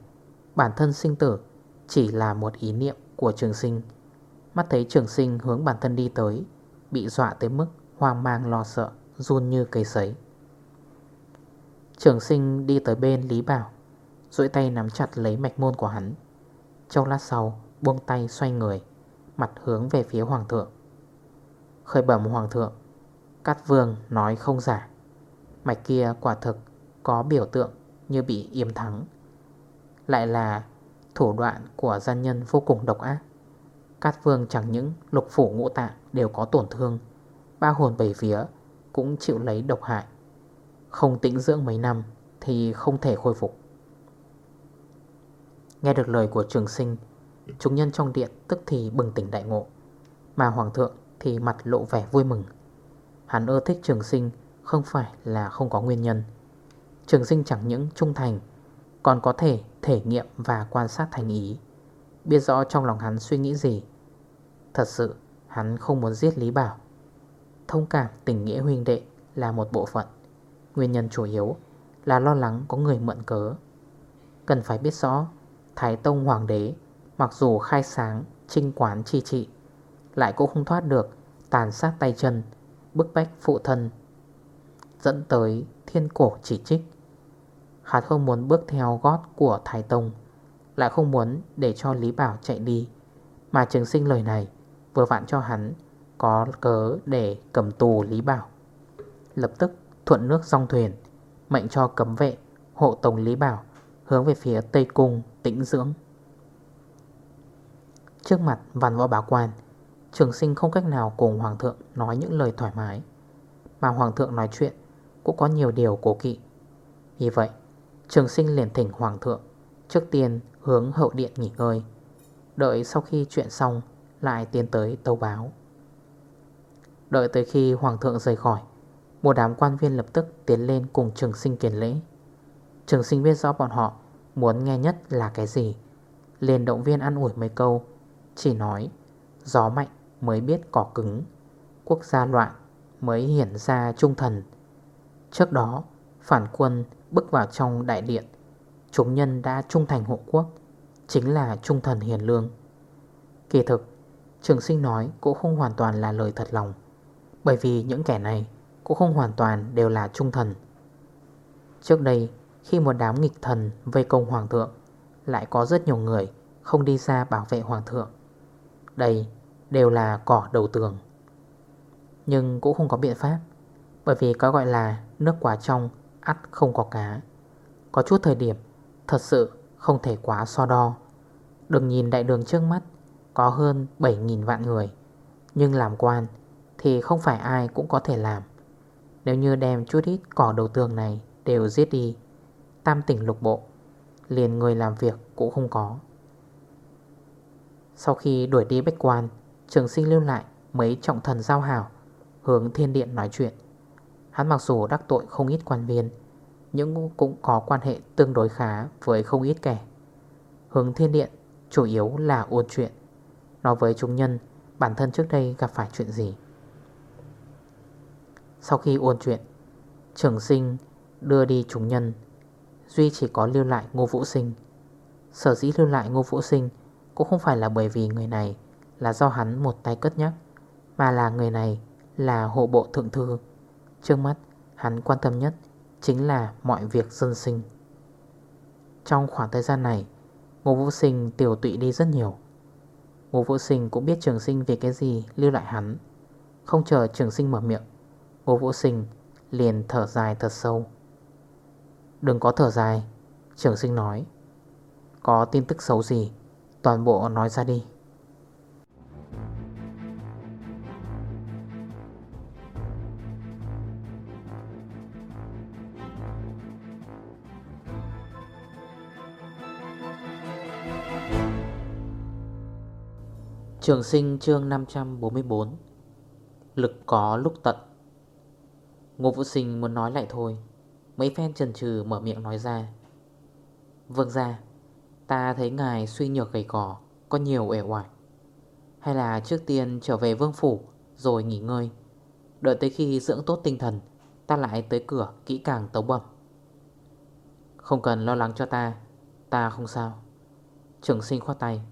bản thân sinh tử chỉ là một ý niệm của trường sinh. Mắt thấy trường sinh hướng bản thân đi tới, Bị dọa tới mức hoang mang lo sợ, Run như cây sấy. Trường sinh đi tới bên Lý Bảo Rỗi tay nắm chặt lấy mạch môn của hắn. Trong lát sau, buông tay xoay người, Mặt hướng về phía hoàng thượng. Khởi bẩm hoàng thượng, Cát vương nói không giả. Mạch kia quả thực có biểu tượng như bị yếm thắng. Lại là thủ đoạn của gian nhân vô cùng độc ác. Cát vương chẳng những lục phủ ngũ tạng đều có tổn thương, Ba hồn bảy vía cũng chịu lấy độc hại. Không tĩnh dưỡng mấy năm thì không thể khôi phục. Nghe được lời của trường sinh, Chúng nhân trong điện tức thì bừng tỉnh đại ngộ, Mà hoàng thượng thì mặt lộ vẻ vui mừng. Hắn ưa thích trường sinh không phải là không có nguyên nhân. Trường sinh chẳng những trung thành, Còn có thể thể nghiệm và quan sát thành ý. Biết rõ trong lòng hắn suy nghĩ gì. Thật sự, hắn không muốn giết Lý Bảo. Thông cảm tình nghĩa huynh đệ là một bộ phận. Nguyên nhân chủ yếu là lo lắng có người mượn cớ. Cần phải biết rõ, Thái Tông Hoàng đế, Mặc dù khai sáng, trinh quán chi trị, Lại cũng không thoát được Tàn sát tay chân, Bức bách phụ thân, Dẫn tới thiên cổ chỉ trích. Hắn không muốn bước theo gót của Thái Tông, Lại không muốn để cho Lý Bảo chạy đi. Mà trường sinh lời này Vừa vặn cho hắn Có cớ để cầm tù Lý Bảo. Lập tức thuận nước song thuyền, Mệnh cho cấm vệ, Hộ Tổng Lý Bảo Hướng về phía Tây Cung tĩnh dưỡng. Trước mặt văn võ bá quan, Trường sinh không cách nào cùng Hoàng thượng nói những lời thoải mái, Mà Hoàng thượng nói chuyện Cũng có nhiều điều cố kỵ. Vì vậy Trường sinh liền thỉnh Hoàng thượng, Trước tiên hướng hậu điện nghỉ ngơi. Đợi sau khi chuyện xong, Lại tiến tới tâu báo. Đợi tới khi Hoàng thượng rời khỏi, Một đám quan viên lập tức tiến lên cùng trường sinh kiền lễ. Trường sinh biết rõ bọn họ Muốn nghe nhất là cái gì, Liền động viên ăn ủi mấy câu, Chỉ nói, Gió mạnh mới biết cỏ cứng, Quốc gia loạn mới hiển ra trung thần. Trước đó Phản quân bước vào trong đại điện. Chúng nhân đã trung thành hộ quốc, Chính là trung thần hiền lương. Kỳ thực, Trường sinh nói cũng không hoàn toàn là lời thật lòng, Bởi vì những kẻ này Cũng không hoàn toàn đều là trung thần. Trước đây, Khi một đám nghịch thần vây công hoàng thượng, Lại có rất nhiều người Không đi ra bảo vệ hoàng thượng. Đây đều là cỏ đầu tường. Nhưng cũng không có biện pháp, Bởi vì có gọi là nước quá trong ắt không có cá. Có chút thời điểm, Thật sự không thể quá so đo. Đừng nhìn đại đường trước mắt, Có hơn 7.000 vạn người. Nhưng làm quan Thì không phải ai cũng có thể làm. Nếu như đem chút ít cỏ đầu tường này Đều giết đi, Tam tỉnh lục bộ, Liền người làm việc cũng không có. Sau khi đuổi đi bách quan, Trường sinh lưu lại mấy trọng thần giao hảo, Hướng thiên điện nói chuyện. Hắn mặc dù đắc tội không ít quan viên, Nhưng cũng có quan hệ tương đối khá với không ít kẻ. Hướng thiên điện chủ yếu là ôn chuyện. Nói với chúng nhân, bản thân trước đây gặp phải chuyện gì? Sau khi ôn chuyện trưởng sinh đưa đi chúng nhân, Duy chỉ có lưu lại ngô vũ sinh. Sở dĩ lưu lại ngô vũ sinh Cũng không phải là bởi vì người này Là do hắn một tay cất nhắc, Mà là người này là hộ bộ thượng thư. Trước mắt, hắn quan tâm nhất Chính là mọi việc dân sinh. Trong khoảng thời gian này, Ngô Vũ Sinh tiểu tụy đi rất nhiều. Ngô Vũ Sinh cũng biết trường sinh Vì cái gì lưu lại hắn. Không chờ trường sinh mở miệng, Ngô Vũ Sinh liền thở dài thật sâu. Đừng có thở dài, Trường sinh nói. Có tin tức xấu gì, Toàn bộ nói ra đi. Trường sinh chương 544 Lực có lúc tận. Ngô Vũ Sinh muốn nói lại thôi. Mấy phen trần trừ mở miệng nói ra. Vâng ra Ta thấy ngài suy nhược gầy cỏ Có nhiều ẻ oải. Hay là trước tiên trở về vương phủ, Rồi nghỉ ngơi. Đợi tới khi dưỡng tốt tinh thần, Ta lại tới cửa kỹ càng tấu bẩm. Không cần lo lắng cho ta Ta không sao. Trường sinh khoát tay.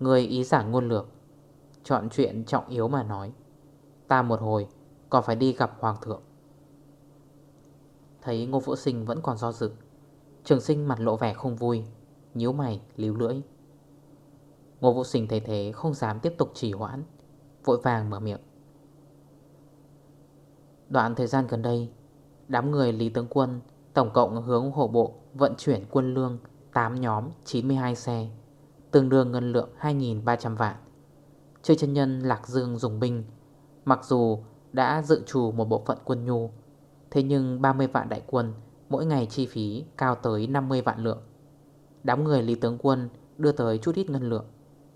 Người ý giả ngôn lược. Chọn chuyện trọng yếu mà nói. Ta một hồi, còn phải đi gặp hoàng thượng. Thấy ngô vũ sinh vẫn còn do dự. Trường sinh mặt lộ vẻ không vui, nhíu mày, líu lưỡi. Ngô vũ sinh thấy thế, không dám tiếp tục trì hoãn, Vội vàng mở miệng. Đoạn thời gian gần đây, Đám người Lý Tướng Quân Tổng cộng hướng hộ bộ vận chuyển quân lương 8 nhóm 92 xe. Tương đương ngân lượng 2.300 vạn. Chơi chân nhân Lạc Dương dùng binh. Mặc dù đã dự trù một bộ phận quân nhu, Thế nhưng 30 vạn đại quân, Mỗi ngày chi phí cao tới 50 vạn lượng. Đám người Lý Tướng Quân đưa tới chút ít ngân lượng,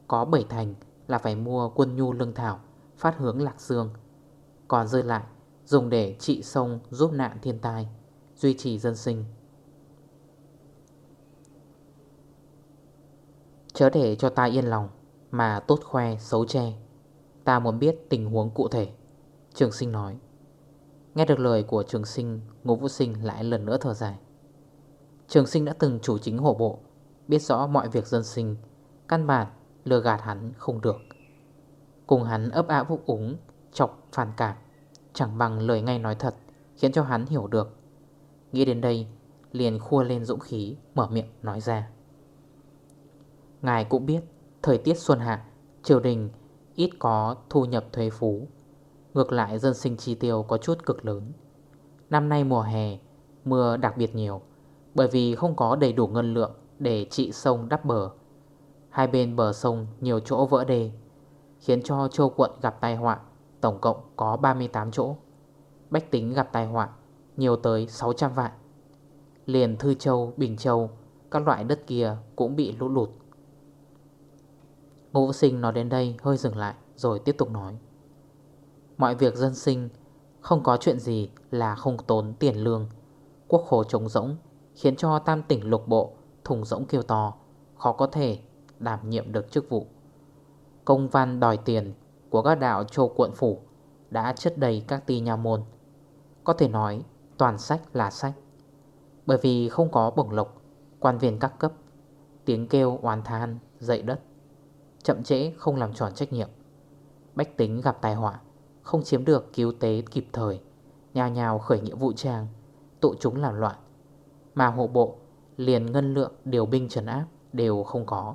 Có 7 thành là phải mua quân nhu lương thảo, Phát hướng Lạc Dương. Còn rơi lại, dùng để trị sông giúp nạn thiên tai, Duy trì dân sinh. Chớ để cho ta yên lòng, Mà tốt khoe, xấu che. Ta muốn biết tình huống cụ thể. Trường sinh nói. Nghe được lời của trường sinh, Ngô Vũ Sinh lại lần nữa thở dài. Trường sinh đã từng chủ chính hộ bộ, Biết rõ mọi việc dân sinh, Căn bản lừa gạt hắn không được. Cùng hắn ấp áp vũ úng, Chọc phản cảm, Chẳng bằng lời ngay nói thật, Khiến cho hắn hiểu được. Nghĩ đến đây, liền khua lên dũng khí, Mở miệng nói ra. Ngài cũng biết Thời tiết xuân hạ Triều đình ít có thu nhập thuế phú. Ngược lại dân sinh chi tiêu có chút cực lớn. Năm nay mùa hè Mưa đặc biệt nhiều Bởi vì không có đầy đủ ngân lượng Để trị sông đắp bờ. Hai bên bờ sông nhiều chỗ vỡ đê Khiến cho châu quận gặp tai họa Tổng cộng có 38 chỗ. Bách tính gặp tai họa Nhiều tới 600 vạn. Liền Thư Châu, Bình Châu Các loại đất kia cũng bị lũ lụt. Ngô Vũ Sinh nói đến đây, hơi dừng lại, Rồi tiếp tục nói. Mọi việc dân sinh, Không có chuyện gì là không tốn tiền lương. Quốc khổ trống rỗng, Khiến cho tam tỉnh lục bộ, Thùng rỗng kêu to, Khó có thể đảm nhiệm được chức vụ. Công văn đòi tiền Của các đạo châu quận phủ Đã chất đầy các ti nhà môn. Có thể nói, toàn sách là sách. Bởi vì không có bổng lộc, Quan viên các cấp, Tiếng kêu oán than, dậy đất. Chậm trễ, không làm tròn trách nhiệm. Bách tính gặp tai họa, Không chiếm được cứu tế kịp thời Nhào nhào khởi nghĩa vụ trang, Tụ chúng làm loạn. Mà hộ bộ, liền ngân lượng, điều binh trấn áp Đều không có.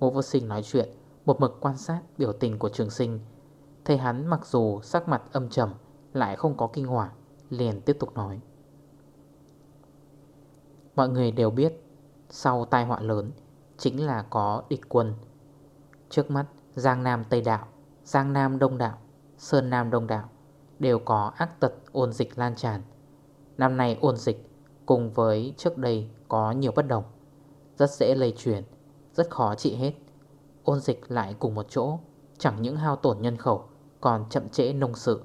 Ngô vô sinh nói chuyện, Một mực quan sát biểu tình của trường sinh. Thấy hắn mặc dù sắc mặt âm trầm, Lại không có kinh hoàng, Liền tiếp tục nói. Mọi người đều biết, Sau tai họa lớn, Chính là có địch quân. Trước mắt, Giang Nam Tây Đạo, Giang Nam Đông Đạo, Sơn Nam Đông Đạo Đều có ác tật ôn dịch lan tràn. Năm nay ôn dịch Cùng với trước đây có nhiều bất đồng, Rất dễ lây truyền, Rất khó trị hết. Ôn dịch lại cùng một chỗ, Chẳng những hao tổn nhân khẩu, Còn chậm trễ nông sự.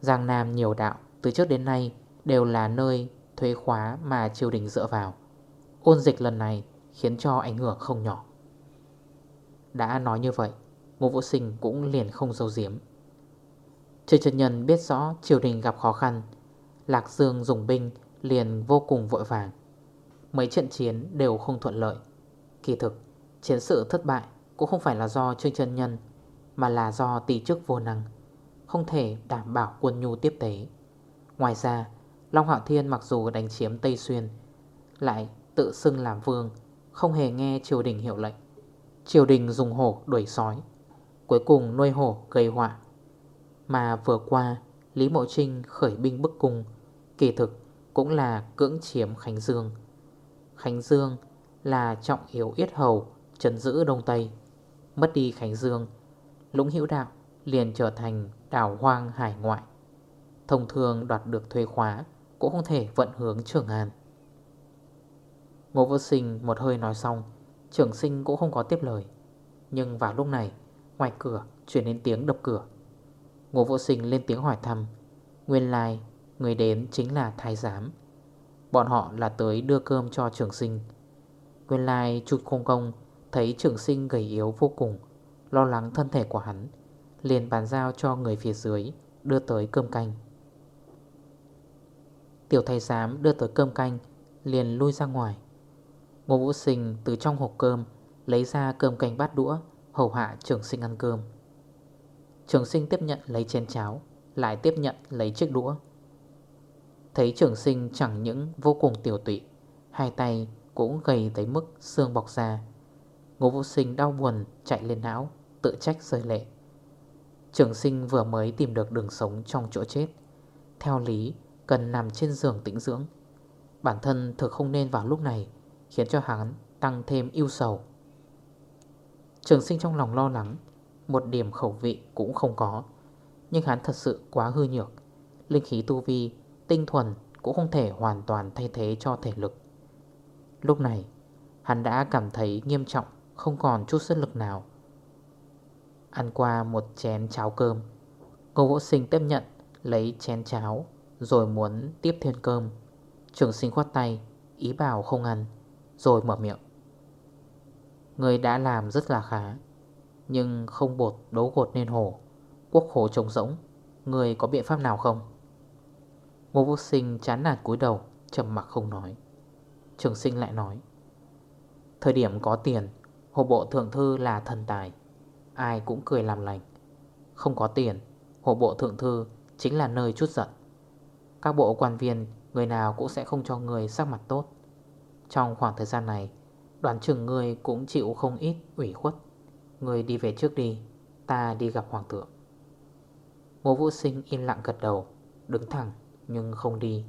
Giang Nam nhiều đạo Từ trước đến nay đều là nơi thuế khóa mà triều đình dựa vào. Ôn dịch lần này khiến cho ảnh hưởng không nhỏ đã nói như vậy Ngô Vũ Sinh cũng liền không dâu diếm Trương Trần nhân biết rõ triều đình gặp khó khăn, Lạc Dương dùng binh liền vô cùng vội vàng. Mấy trận chiến đều không thuận lợi. Kỳ thực, Chiến sự thất bại cũng không phải là do Trương chân nhân, Mà là do tỷ chức vô năng, Không thể đảm bảo quân nhu tiếp tế. Ngoài ra, Long Hạo Thiên mặc dù đánh chiếm Tây Xuyên, Lại tự xưng làm vương, Không hề nghe triều đình hiệu lệnh. Triều đình dùng hổ đuổi sói, Cuối cùng nuôi hổ gây họa. Mà vừa qua, Lý Mộ Trinh khởi binh bức cung, Kỳ thực cũng là cưỡng chiếm Khánh Dương. Khánh Dương là trọng yếu yết hầu, Trấn giữ Đông Tây. Mất đi Khánh Dương, Lũng hữu đạo liền trở thành đảo hoang hải ngoại. Thông thường đoạt được thuê khóa Cũng không thể vận hướng Trường An. Ngô vô sinh một hơi nói xong Trường sinh cũng không có tiếp lời. Nhưng vào lúc này, Ngoài cửa chuyển đến tiếng đập cửa. Ngô vô sinh lên tiếng hỏi thăm, Nguyên lai, người đến chính là thái giám. Bọn họ là tới đưa cơm cho trường sinh. Nguyên lai Chu không Công Thấy trường sinh gầy yếu vô cùng, Lo lắng thân thể của hắn, Liền bàn giao cho người phía dưới Đưa tới cơm canh. Tiểu thầy giám đưa tới cơm canh, Liền lui ra ngoài. Ngô Vũ Sinh từ trong hộp cơm Lấy ra cơm canh bát đũa, Hầu hạ trường sinh ăn cơm. Trường sinh tiếp nhận lấy chén cháo, Lại tiếp nhận lấy chiếc đũa. Thấy trường sinh chẳng những vô cùng tiểu tụy, Hai tay cũng gầy tới mức xương bọc ra Ngô Vũ Sinh đau buồn chạy lên não, Tự trách rơi lệ. Trường sinh vừa mới tìm được đường sống trong chỗ chết. Theo lý, cần nằm trên giường tĩnh dưỡng. Bản thân thực không nên vào lúc này Khiến cho hắn tăng thêm yêu sầu. Trường sinh trong lòng lo lắng Một điểm khẩu vị cũng không có Nhưng hắn thật sự quá hư nhược. Linh khí tu vi, tinh thuần Cũng không thể hoàn toàn thay thế cho thể lực. Lúc này Hắn đã cảm thấy nghiêm trọng Không còn chút sức lực nào. Ăn qua một chén cháo cơm Ngô vỗ Sinh tiếp nhận Lấy chén cháo Rồi muốn tiếp thêm cơm. Trường sinh khoát tay Ý bảo không ăn. Rồi mở miệng. Người đã làm rất là khá, Nhưng không bột đấu gột nên hổ Quốc khổ trống rỗng, Người có biện pháp nào không? Ngô Vũ Sinh chán nản cúi đầu, trầm mặc không nói. Trường sinh lại nói, Thời điểm có tiền, Hồ bộ thượng thư là thần tài, Ai cũng cười làm lành. Không có tiền, Hồ bộ thượng thư chính là nơi chút giận. Các bộ quan viên, Người nào cũng sẽ không cho người sắc mặt tốt. Trong khoảng thời gian này Đoán chừng người cũng chịu không ít ủy khuất. Người đi về trước đi, Ta đi gặp hoàng thượng. Ngô Vũ Sinh im lặng gật đầu, Đứng thẳng nhưng không đi.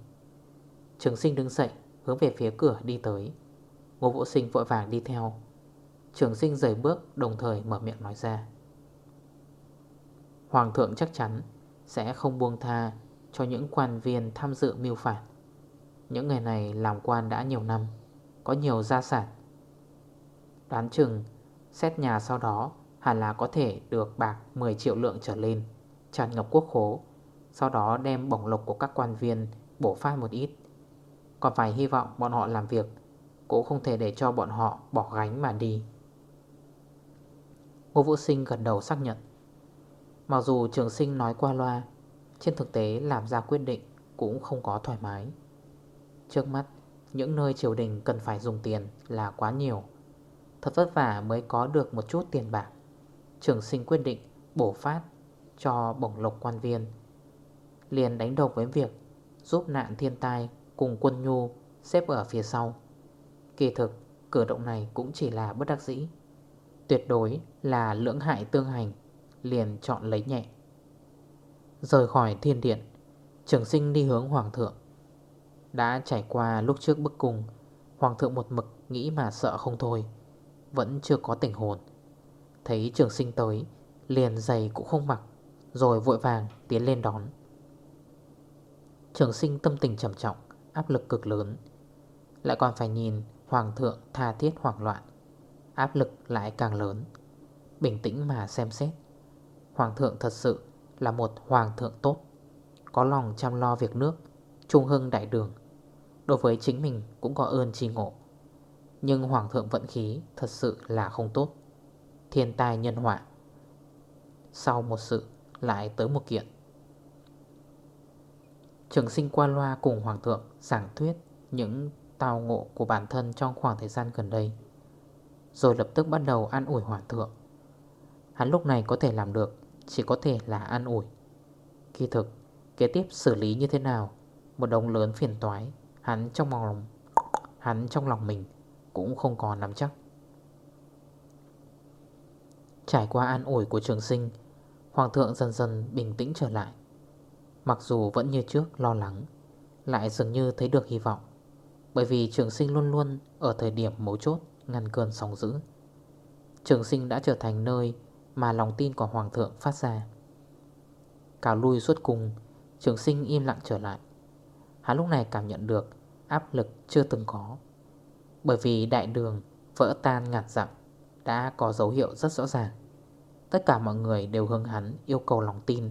Trường sinh đứng dậy, Hướng về phía cửa đi tới. Ngô Vũ Sinh vội vàng đi theo. Trường sinh rời bước, đồng thời mở miệng nói ra. Hoàng thượng chắc chắn Sẽ không buông tha Cho những quan viên tham dự mưu phản. Những người này làm quan đã nhiều năm có nhiều gia sản. Đoán chừng, Xét nhà sau đó, Hẳn là có thể được bạc 10 triệu lượng trở lên, Tràn ngập quốc khố, Sau đó đem bổng lộc của các quan viên Bổ phát một ít. Còn phải hy vọng bọn họ làm việc, Cũng không thể để cho bọn họ bỏ gánh mà đi. Ngô Vũ Sinh gần đầu xác nhận. Mặc dù trường sinh nói qua loa, Trên thực tế làm ra quyết định Cũng không có thoải mái. Trước mắt những nơi triều đình cần phải dùng tiền là quá nhiều. Thật vất vả mới có được một chút tiền bạc. Trường sinh quyết định bổ phát cho bổng lộc quan viên. Liền đánh đồng với việc Giúp nạn thiên tai cùng quân nhu xếp ở phía sau. Kỳ thực, cử động này cũng chỉ là bất đắc dĩ. Tuyệt đối là lưỡng hại tương hành, Liền chọn lấy nhẹ. Rời khỏi thiên điện, Trường sinh đi hướng hoàng thượng. Đã trải qua lúc trước bức cung. Hoàng thượng một mực nghĩ mà sợ không thôi, Vẫn chưa có tỉnh hồn. Thấy trường sinh tới, Liền giày cũng không mặc, Rồi vội vàng tiến lên đón. Trường sinh tâm tình trầm trọng, Áp lực cực lớn. Lại còn phải nhìn Hoàng thượng tha thiết hoảng loạn, Áp lực lại càng lớn. Bình tĩnh mà xem xét, Hoàng thượng thật sự là một hoàng thượng tốt, Có lòng chăm lo việc nước. Trung hưng đại đường. Đối với chính mình cũng có ơn tri ngộ. Nhưng hoàng thượng vận khí Thật sự là không tốt. Thiên tai nhân họa. Sau một sự lại tới một kiện. Trường sinh qua loa cùng hoàng thượng giảng thuyết những tào ngộ của bản thân trong khoảng thời gian gần đây, Rồi lập tức bắt đầu an ủi hoàng thượng. Hắn lúc này có thể làm được, Chỉ có thể là an ủi. Kỳ thực, Kế tiếp xử lý như thế nào một đồng lớn phiền toái. Hắn trong lòng, Hắn trong lòng mình Cũng không còn nắm chắc. Trải qua an ủi của trường sinh, Hoàng thượng dần dần bình tĩnh trở lại. Mặc dù vẫn như trước lo lắng, Lại dường như thấy được hy vọng, Bởi vì trường sinh luôn luôn Ở thời điểm mấu chốt, ngăn cơn sóng dữ. Trường sinh đã trở thành nơi Mà lòng tin của Hoàng thượng phát ra. Cào lui suốt cùng, Trường sinh im lặng trở lại. Hắn lúc này cảm nhận được Áp lực chưa từng có. Bởi vì đại đường vỡ tan ngạt dặm Đã có dấu hiệu rất rõ ràng. Tất cả mọi người đều hướng hắn yêu cầu lòng tin,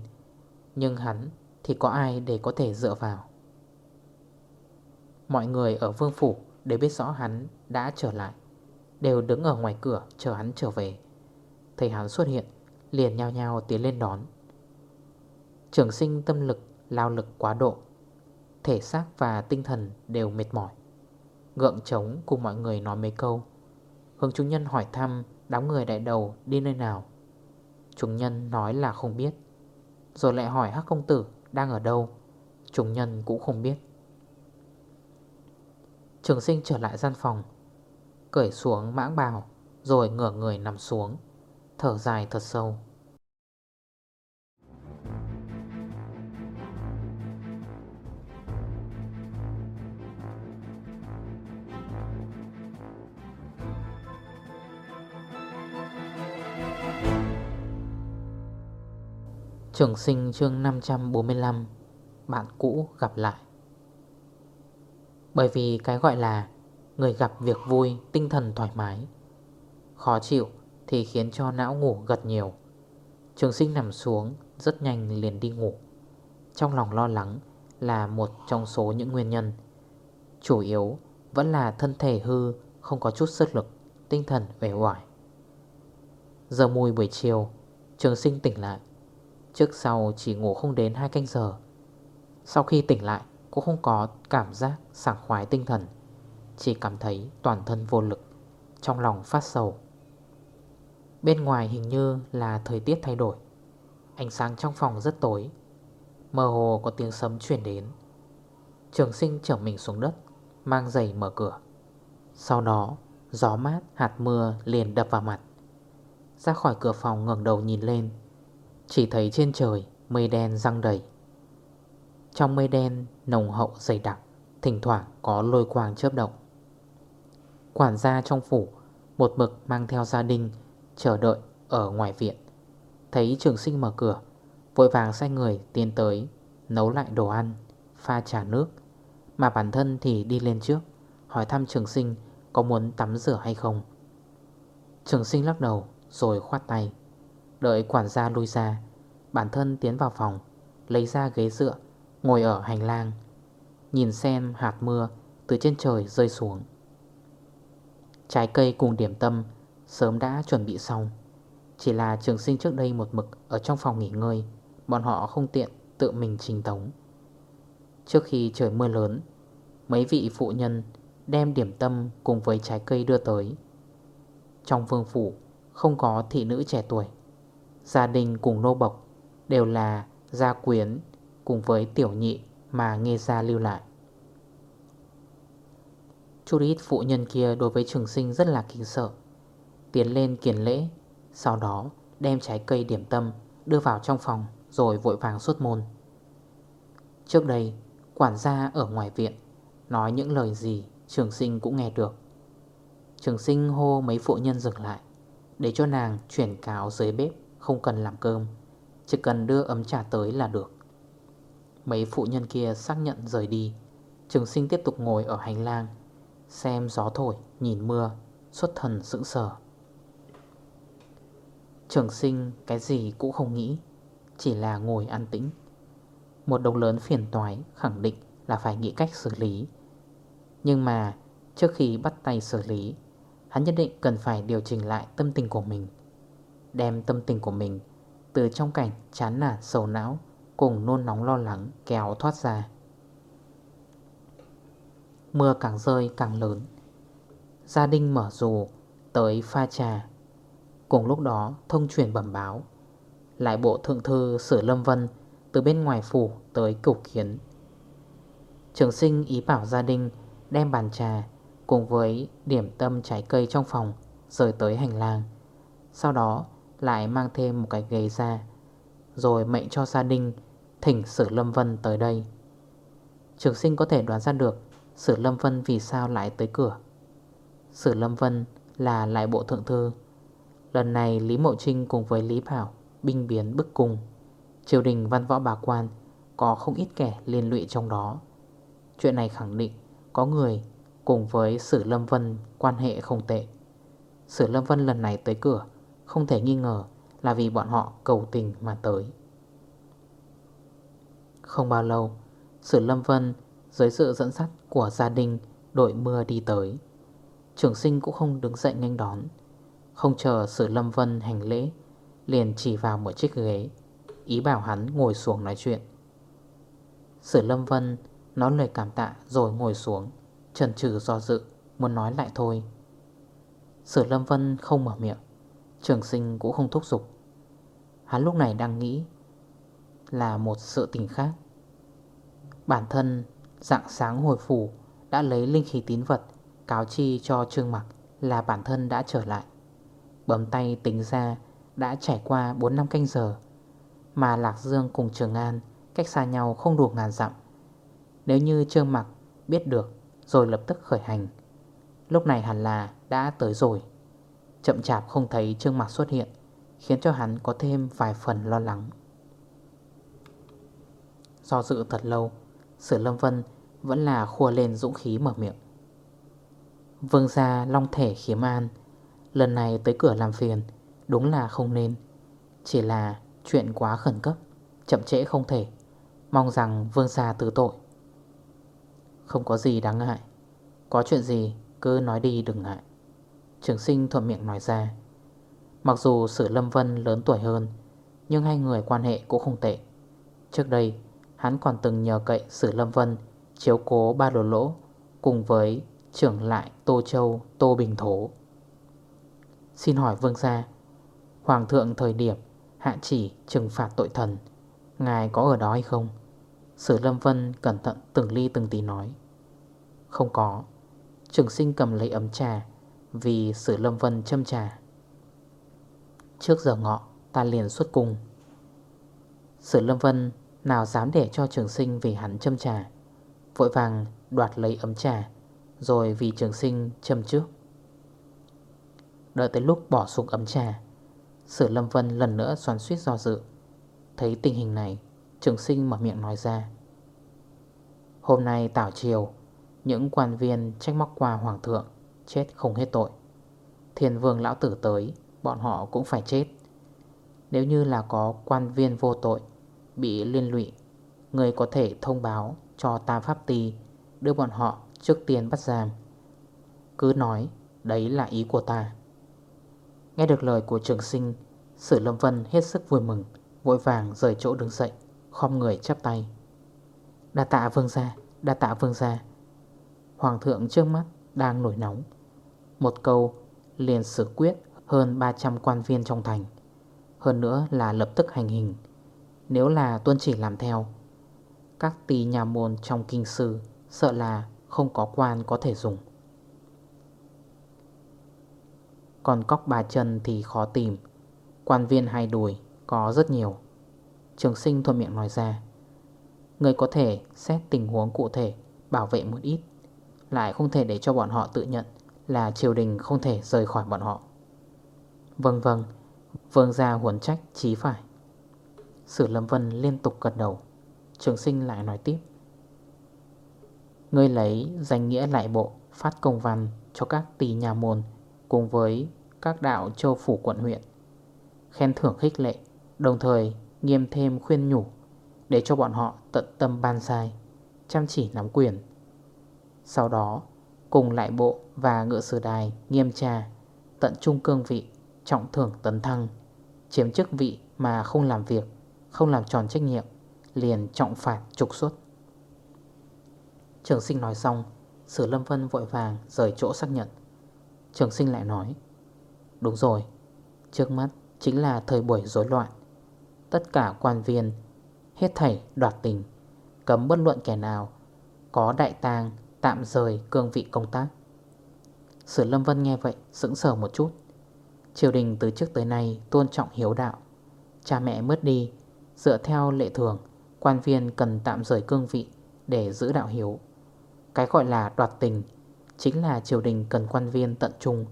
Nhưng hắn thì có ai để có thể dựa vào? Mọi người ở vương phủ đều biết rõ hắn đã trở lại, Đều đứng ở ngoài cửa chờ hắn trở về. Thấy hắn xuất hiện, Liền nhao nhao tiến lên đón. Trường sinh tâm lực, Lao lực quá độ Thể xác và tinh thần đều mệt mỏi. Gượng trống cùng mọi người nói mấy câu. Hướng chúng nhân hỏi thăm Đám người đại đầu đi nơi nào. Chúng nhân nói là không biết. Rồi lại hỏi Hắc Công Tử đang ở đâu. Chúng nhân cũng không biết. Trường sinh trở lại gian phòng, Cởi xuống mãng bào, Rồi ngửa người nằm xuống, Thở dài thật sâu. Trường sinh chương 545 Bạn cũ gặp lại. Bởi vì cái gọi là Người gặp việc vui, tinh thần thoải mái, Khó chịu thì khiến cho não ngủ gật nhiều. Trường sinh nằm xuống, Rất nhanh liền đi ngủ. Trong lòng lo lắng là một trong số những nguyên nhân. Chủ yếu vẫn là thân thể hư, Không có chút sức lực, Tinh thần vẻ hoài Giờ mùi buổi chiều, Trường sinh tỉnh lại. Trước sau chỉ ngủ không đến 2 canh giờ. Sau khi tỉnh lại Cũng không có cảm giác sảng khoái tinh thần, Chỉ cảm thấy toàn thân vô lực, Trong lòng phát sầu. Bên ngoài hình như là thời tiết thay đổi, Ánh sáng trong phòng rất tối, Mơ hồ có tiếng sấm chuyển đến. Trường sinh trở mình xuống đất, Mang giày mở cửa. Sau đó, gió mát, hạt mưa liền đập vào mặt. Ra khỏi cửa phòng ngẩng đầu nhìn lên chỉ thấy trên trời mây đen răng đầy. Trong mây đen, nồng hậu dày đặc, Thỉnh thoảng có lôi quang chớp động. Quản gia trong phủ Một mực mang theo gia đình, Chờ đợi ở ngoài viện. Thấy trường sinh mở cửa, Vội vàng sai người tiến tới, Nấu lại đồ ăn, Pha trà nước. Mà bản thân thì đi lên trước, Hỏi thăm trường sinh có muốn tắm rửa hay không. Trường sinh lắc đầu, Rồi khoát tay. Đợi quản gia lui ra, Bản thân tiến vào phòng, Lấy ra ghế dựa, Ngồi ở hành lang, Nhìn xem hạt mưa từ trên trời rơi xuống. Trái cây cùng điểm tâm Sớm đã chuẩn bị xong. Chỉ là trường sinh trước đây một mực Ở trong phòng nghỉ ngơi, Bọn họ không tiện tự mình trình tống. Trước khi trời mưa lớn, Mấy vị phụ nhân Đem điểm tâm cùng với trái cây đưa tới. Trong vương phủ Không có thị nữ trẻ tuổi. Gia đình cùng nô bộc Đều là gia quyến Cùng với tiểu nhị mà nghe ra lưu lại. Chút ít phụ nhân kia đối với trường sinh rất là kính sợ, Tiến lên kiền lễ, Sau đó đem trái cây điểm tâm Đưa vào trong phòng Rồi vội vàng xuất môn. Trước đây, Quản gia ở ngoài viện Nói những lời gì Trường sinh cũng nghe được. Trường sinh hô mấy phụ nhân dừng lại Để cho nàng chuyển cáo dưới bếp không cần làm cơm Chỉ cần đưa ấm trà tới là được. Mấy phụ nhân kia xác nhận rời đi Trường sinh tiếp tục ngồi ở hành lang Xem gió thổi, nhìn mưa Xuất thần sững sờ. Trường sinh cái gì cũng không nghĩ Chỉ là ngồi an tĩnh. Một đồng lớn phiền toái khẳng định là phải nghĩ cách xử lý. Nhưng mà trước khi bắt tay xử lý Hắn nhất định cần phải điều chỉnh lại tâm tình của mình. Đem tâm tình của mình Từ trong cảnh chán nản, sầu não Cùng nôn nóng lo lắng kéo thoát ra. Mưa càng rơi càng lớn, Gia đình mở dù tới pha trà. Cùng lúc đó, thông truyền bẩm báo, Lại bộ thượng thư Sử Lâm Vân Từ bên ngoài phủ tới cửu kiến. Trường sinh ý bảo gia đình Đem bàn trà Cùng với điểm tâm trái cây trong phòng Rời tới hành lang. Sau đó lại mang thêm một cái ghế ra, Rồi mệnh cho gia đình Thỉnh Sử Lâm Vân tới đây. Trường sinh có thể đoán ra được Sử Lâm Vân vì sao lại tới cửa. Sử Lâm Vân là lại bộ thượng thư. Lần này Lý Mộ Trinh cùng với Lý Bảo Binh biến bức cùng Triều đình văn võ bà quan Có không ít kẻ liên lụy trong đó. Chuyện này khẳng định Có người cùng với Sử Lâm Vân Quan hệ không tệ. Sử Lâm Vân lần này tới cửa không thể nghi ngờ là vì bọn họ cầu tình mà tới. Không bao lâu, Sử Lâm Vân dưới sự dẫn dắt của gia đình, đội mưa đi tới. Trường sinh cũng không đứng dậy nhanh đón. Không chờ Sử Lâm Vân hành lễ, Liền chỉ vào một chiếc ghế, Ý bảo hắn ngồi xuống nói chuyện. Sử Lâm Vân nói lời cảm tạ rồi ngồi xuống Trần trừ do dự, Muốn nói lại thôi. Sử Lâm Vân không mở miệng. Trường sinh cũng không thúc giục. Hắn lúc này đang nghĩ Là một sự tình khác. Bản thân dạng sáng hồi phủ Đã lấy linh khí tín vật Cáo chi cho Trương Mặc Là bản thân đã trở lại. Bấm tay tính ra Đã trải qua 4 năm canh giờ, Mà Lạc Dương cùng Trường An Cách xa nhau không đủ ngàn dặm. Nếu như Trương Mặc biết được, Rồi lập tức khởi hành. Lúc này hẳn là đã tới rồi. Chậm chạp không thấy Trương mặt xuất hiện, Khiến cho hắn có thêm vài phần lo lắng. Do dự thật lâu, Sử Lâm Vân vẫn là khua lên dũng khí mở miệng. Vương gia long thể khiếm an, Lần này tới cửa làm phiền, Đúng là không nên. Chỉ là chuyện quá khẩn cấp, Chậm trễ không thể, Mong rằng vương gia từ tội. Không có gì đáng ngại, Có chuyện gì cứ nói đi đừng ngại. Trường sinh thuận miệng nói ra. Mặc dù Sử Lâm Vân lớn tuổi hơn, Nhưng hai người quan hệ cũng không tệ. Trước đây, Hắn còn từng nhờ cậy Sử Lâm Vân Chiếu cố ba đồ lỗ Cùng với trưởng lại Tô Châu, Tô Bình Thổ. Xin hỏi vương gia, Hoàng thượng thời điểm Hạ chỉ trừng phạt tội thần, Ngài có ở đó hay không? Sử Lâm Vân cẩn thận từng ly từng tí nói. Không có. Trường sinh cầm lấy ấm trà vì Sử Lâm Vân châm trà. Trước giờ ngọ, Ta liền xuất cùng Sử Lâm Vân nào dám để cho trường sinh vì hắn châm trà, Vội vàng đoạt lấy ấm trà, Rồi vì trường sinh châm trước. Đợi tới lúc bỏ xuống ấm trà, Sử Lâm Vân lần nữa xoắn suýt do dự. Thấy tình hình này, Trường sinh mở miệng nói ra. Hôm nay tảo chiều Những quan viên trách móc qua hoàng thượng. Chết không hết tội. Thiên vương lão tử tới, Bọn họ cũng phải chết. Nếu như là có quan viên vô tội, Bị liên lụy, Người có thể thông báo cho tam pháp tì, Đưa bọn họ trước tiên bắt giam. Cứ nói, Đấy là ý của ta. Nghe được lời của trường sinh, Sử Lâm Vân hết sức vui mừng, Vội vàng rời chỗ đứng dậy, Khom người chắp tay. Đa tạ vương gia, Đa tạ vương gia. Hoàng thượng trước mắt đang nổi nóng. Một câu liền xử quyết hơn 300 quan viên trong thành. Hơn nữa là lập tức hành hình. Nếu là tuân chỉ làm theo, Các tỳ nhà môn trong kinh sư Sợ là không có quan có thể dùng. Còn cóc bà chân thì khó tìm. Quan viên hai đùi có rất nhiều. Trường sinh thuận miệng nói ra, Người có thể xét tình huống cụ thể, Bảo vệ một ít, Lại không thể để cho bọn họ tự nhận. Là triều đình không thể rời khỏi bọn họ. Vâng vâng Vương gia huấn trách chí phải. Sử Lâm Vân liên tục gật đầu. Trường sinh lại nói tiếp. Ngươi lấy danh nghĩa lại bộ, Phát công văn cho các tỷ nhà môn Cùng với các đạo châu phủ quận huyện. Khen thưởng khích lệ, Đồng thời nghiêm thêm khuyên nhủ Để cho bọn họ tận tâm ban sai, Chăm chỉ nắm quyền. Sau đó cùng lại bộ và ngựa sử đài nghiêm tra, Tận trung cương vị, Trọng thưởng tấn thăng, Chiếm chức vị mà không làm việc, Không làm tròn trách nhiệm, Liền trọng phạt trục xuất. Trường sinh nói xong, Sử Lâm Vân vội vàng rời chỗ xác nhận. Trường sinh lại nói, Đúng rồi, Trước mắt chính là thời buổi rối loạn. Tất cả quan viên, Hết thảy đoạt tình, Cấm bất luận kẻ nào, Có đại tang tạm rời cương vị công tác. Sử Lâm Vân nghe vậy, sững sờ một chút. Triều đình từ trước tới nay tôn trọng hiếu đạo. Cha mẹ mất đi, Dựa theo lệ thường, Quan viên cần tạm rời cương vị Để giữ đạo hiếu. Cái gọi là đoạt tình Chính là triều đình cần quan viên tận trung,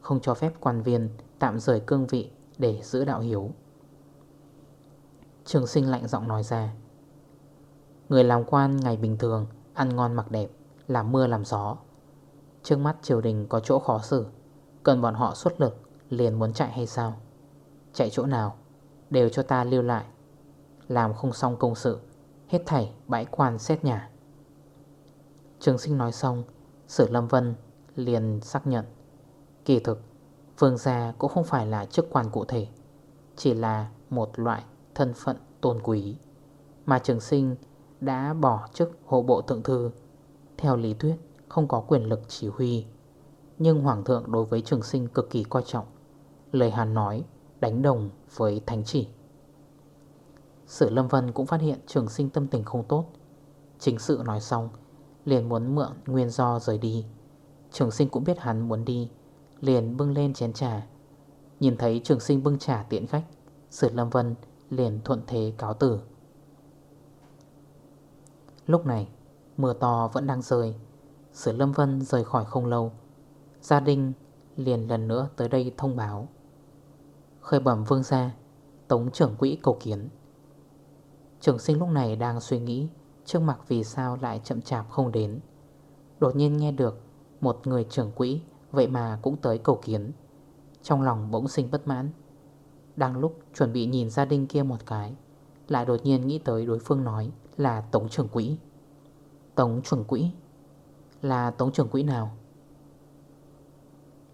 Không cho phép quan viên tạm rời cương vị Để giữ đạo hiếu. Trường sinh lạnh giọng nói ra, Người làm quan ngày bình thường, Ăn ngon mặc đẹp làm mưa làm gió. Trước mắt triều đình có chỗ khó xử, Cần bọn họ xuất lực, Liền muốn chạy hay sao? Chạy chỗ nào, Đều cho ta lưu lại. Làm không xong công sự, Hết thảy bãi quan xét nhà. Trường sinh nói xong, Sử Lâm Vân liền xác nhận. Kỳ thực, Vương gia cũng không phải là chức quan cụ thể, Chỉ là một loại thân phận tôn quý. Mà trường sinh đã bỏ chức hộ bộ thượng thư theo lý thuyết, không có quyền lực chỉ huy. Nhưng Hoàng thượng đối với trường sinh cực kỳ coi trọng. Lời Hàn nói, đánh đồng với thánh chỉ. Sử Lâm Vân cũng phát hiện trường sinh tâm tình không tốt. Chính sự nói xong, Liền muốn mượn nguyên do rời đi. Trường sinh cũng biết hắn muốn đi, Liền bưng lên chén trà. Nhìn thấy trường sinh bưng trà tiện khách, Sử Lâm Vân liền thuận thế cáo tử. Lúc này Mưa to vẫn đang rơi. Sử Lâm Vân rời khỏi không lâu. Gia đình liền lần nữa tới đây thông báo. Khởi bẩm vương gia, Tống trưởng quỹ cầu kiến. Trường sinh lúc này đang suy nghĩ Trước mặt vì sao lại chậm chạp không đến. Đột nhiên nghe được Một người trưởng quỹ, Vậy mà cũng tới cầu kiến. Trong lòng bỗng sinh bất mãn. Đang lúc chuẩn bị nhìn gia đình kia một cái, Lại đột nhiên nghĩ tới đối phương nói Là Tống trưởng quỹ. Tống trưởng quỹ. Là Tống trưởng quỹ nào?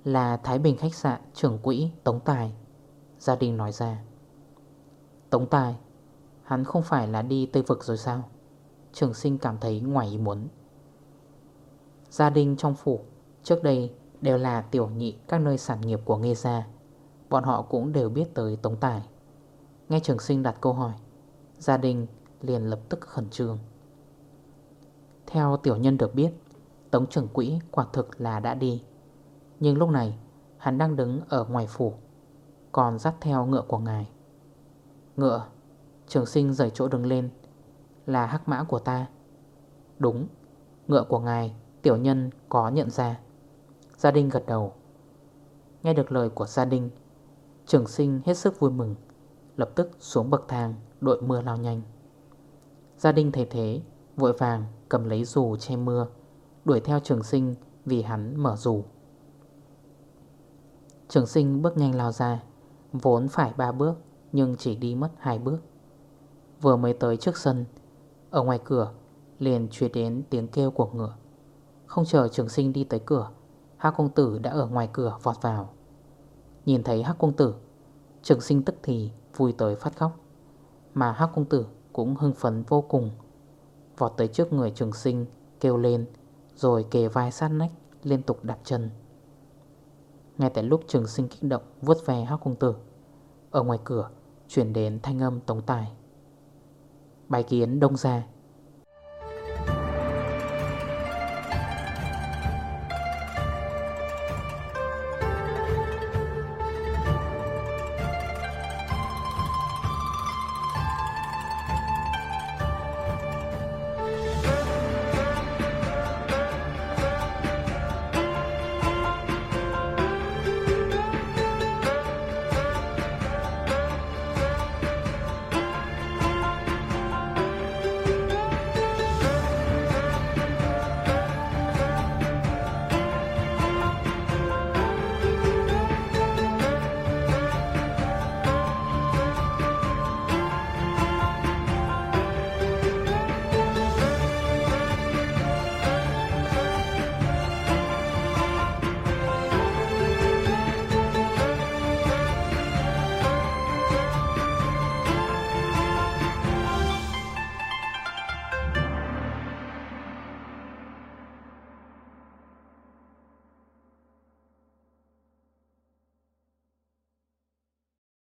Là Thái Bình khách sạn trưởng quỹ Tống Tài, Gia đình nói ra. Tống Tài, Hắn không phải là đi Tây Vực rồi sao? Trường sinh cảm thấy ngoài ý muốn. Gia đình trong phủ, Trước đây đều là tiểu nhị Các nơi sản nghiệp của Nghê Gia. Bọn họ cũng đều biết tới Tống Tài. Nghe trường sinh đặt câu hỏi, Gia đình liền lập tức khẩn trương. Theo tiểu nhân được biết, Tống trưởng quỹ quả thực là đã đi. Nhưng lúc này, Hắn đang đứng ở ngoài phủ, Còn dắt theo ngựa của ngài. Ngựa, Trường sinh rời chỗ đứng lên, Là hắc mã của ta. Đúng, Ngựa của ngài, Tiểu nhân có nhận ra. Gia đình gật đầu. Nghe được lời của gia đình Trường sinh hết sức vui mừng, Lập tức xuống bậc thang Đội mưa lao nhanh. Gia đình thấy thế Vội vàng cầm lấy dù che mưa, Đuổi theo trường sinh Vì hắn mở dù. Trường sinh bước nhanh lao ra, Vốn phải ba bước, Nhưng chỉ đi mất hai bước. Vừa mới tới trước sân, Ở ngoài cửa, liền truyền đến tiếng kêu của ngựa. Không chờ trường sinh đi tới cửa Hác công tử đã ở ngoài cửa vọt vào. Nhìn thấy hắc công tử, Trường sinh tức thì vui tới phát khóc. Mà hắc công tử cũng hưng phấn vô cùng. Vọt tới trước người trường sinh, Kêu lên, Rồi kề vai sát nách, Liên tục đạp chân. Ngay tại lúc trường sinh kích động, vuốt ve Hác công tử, Ở ngoài cửa, Chuyển đến thanh âm tống tài. Bài kiến đông ra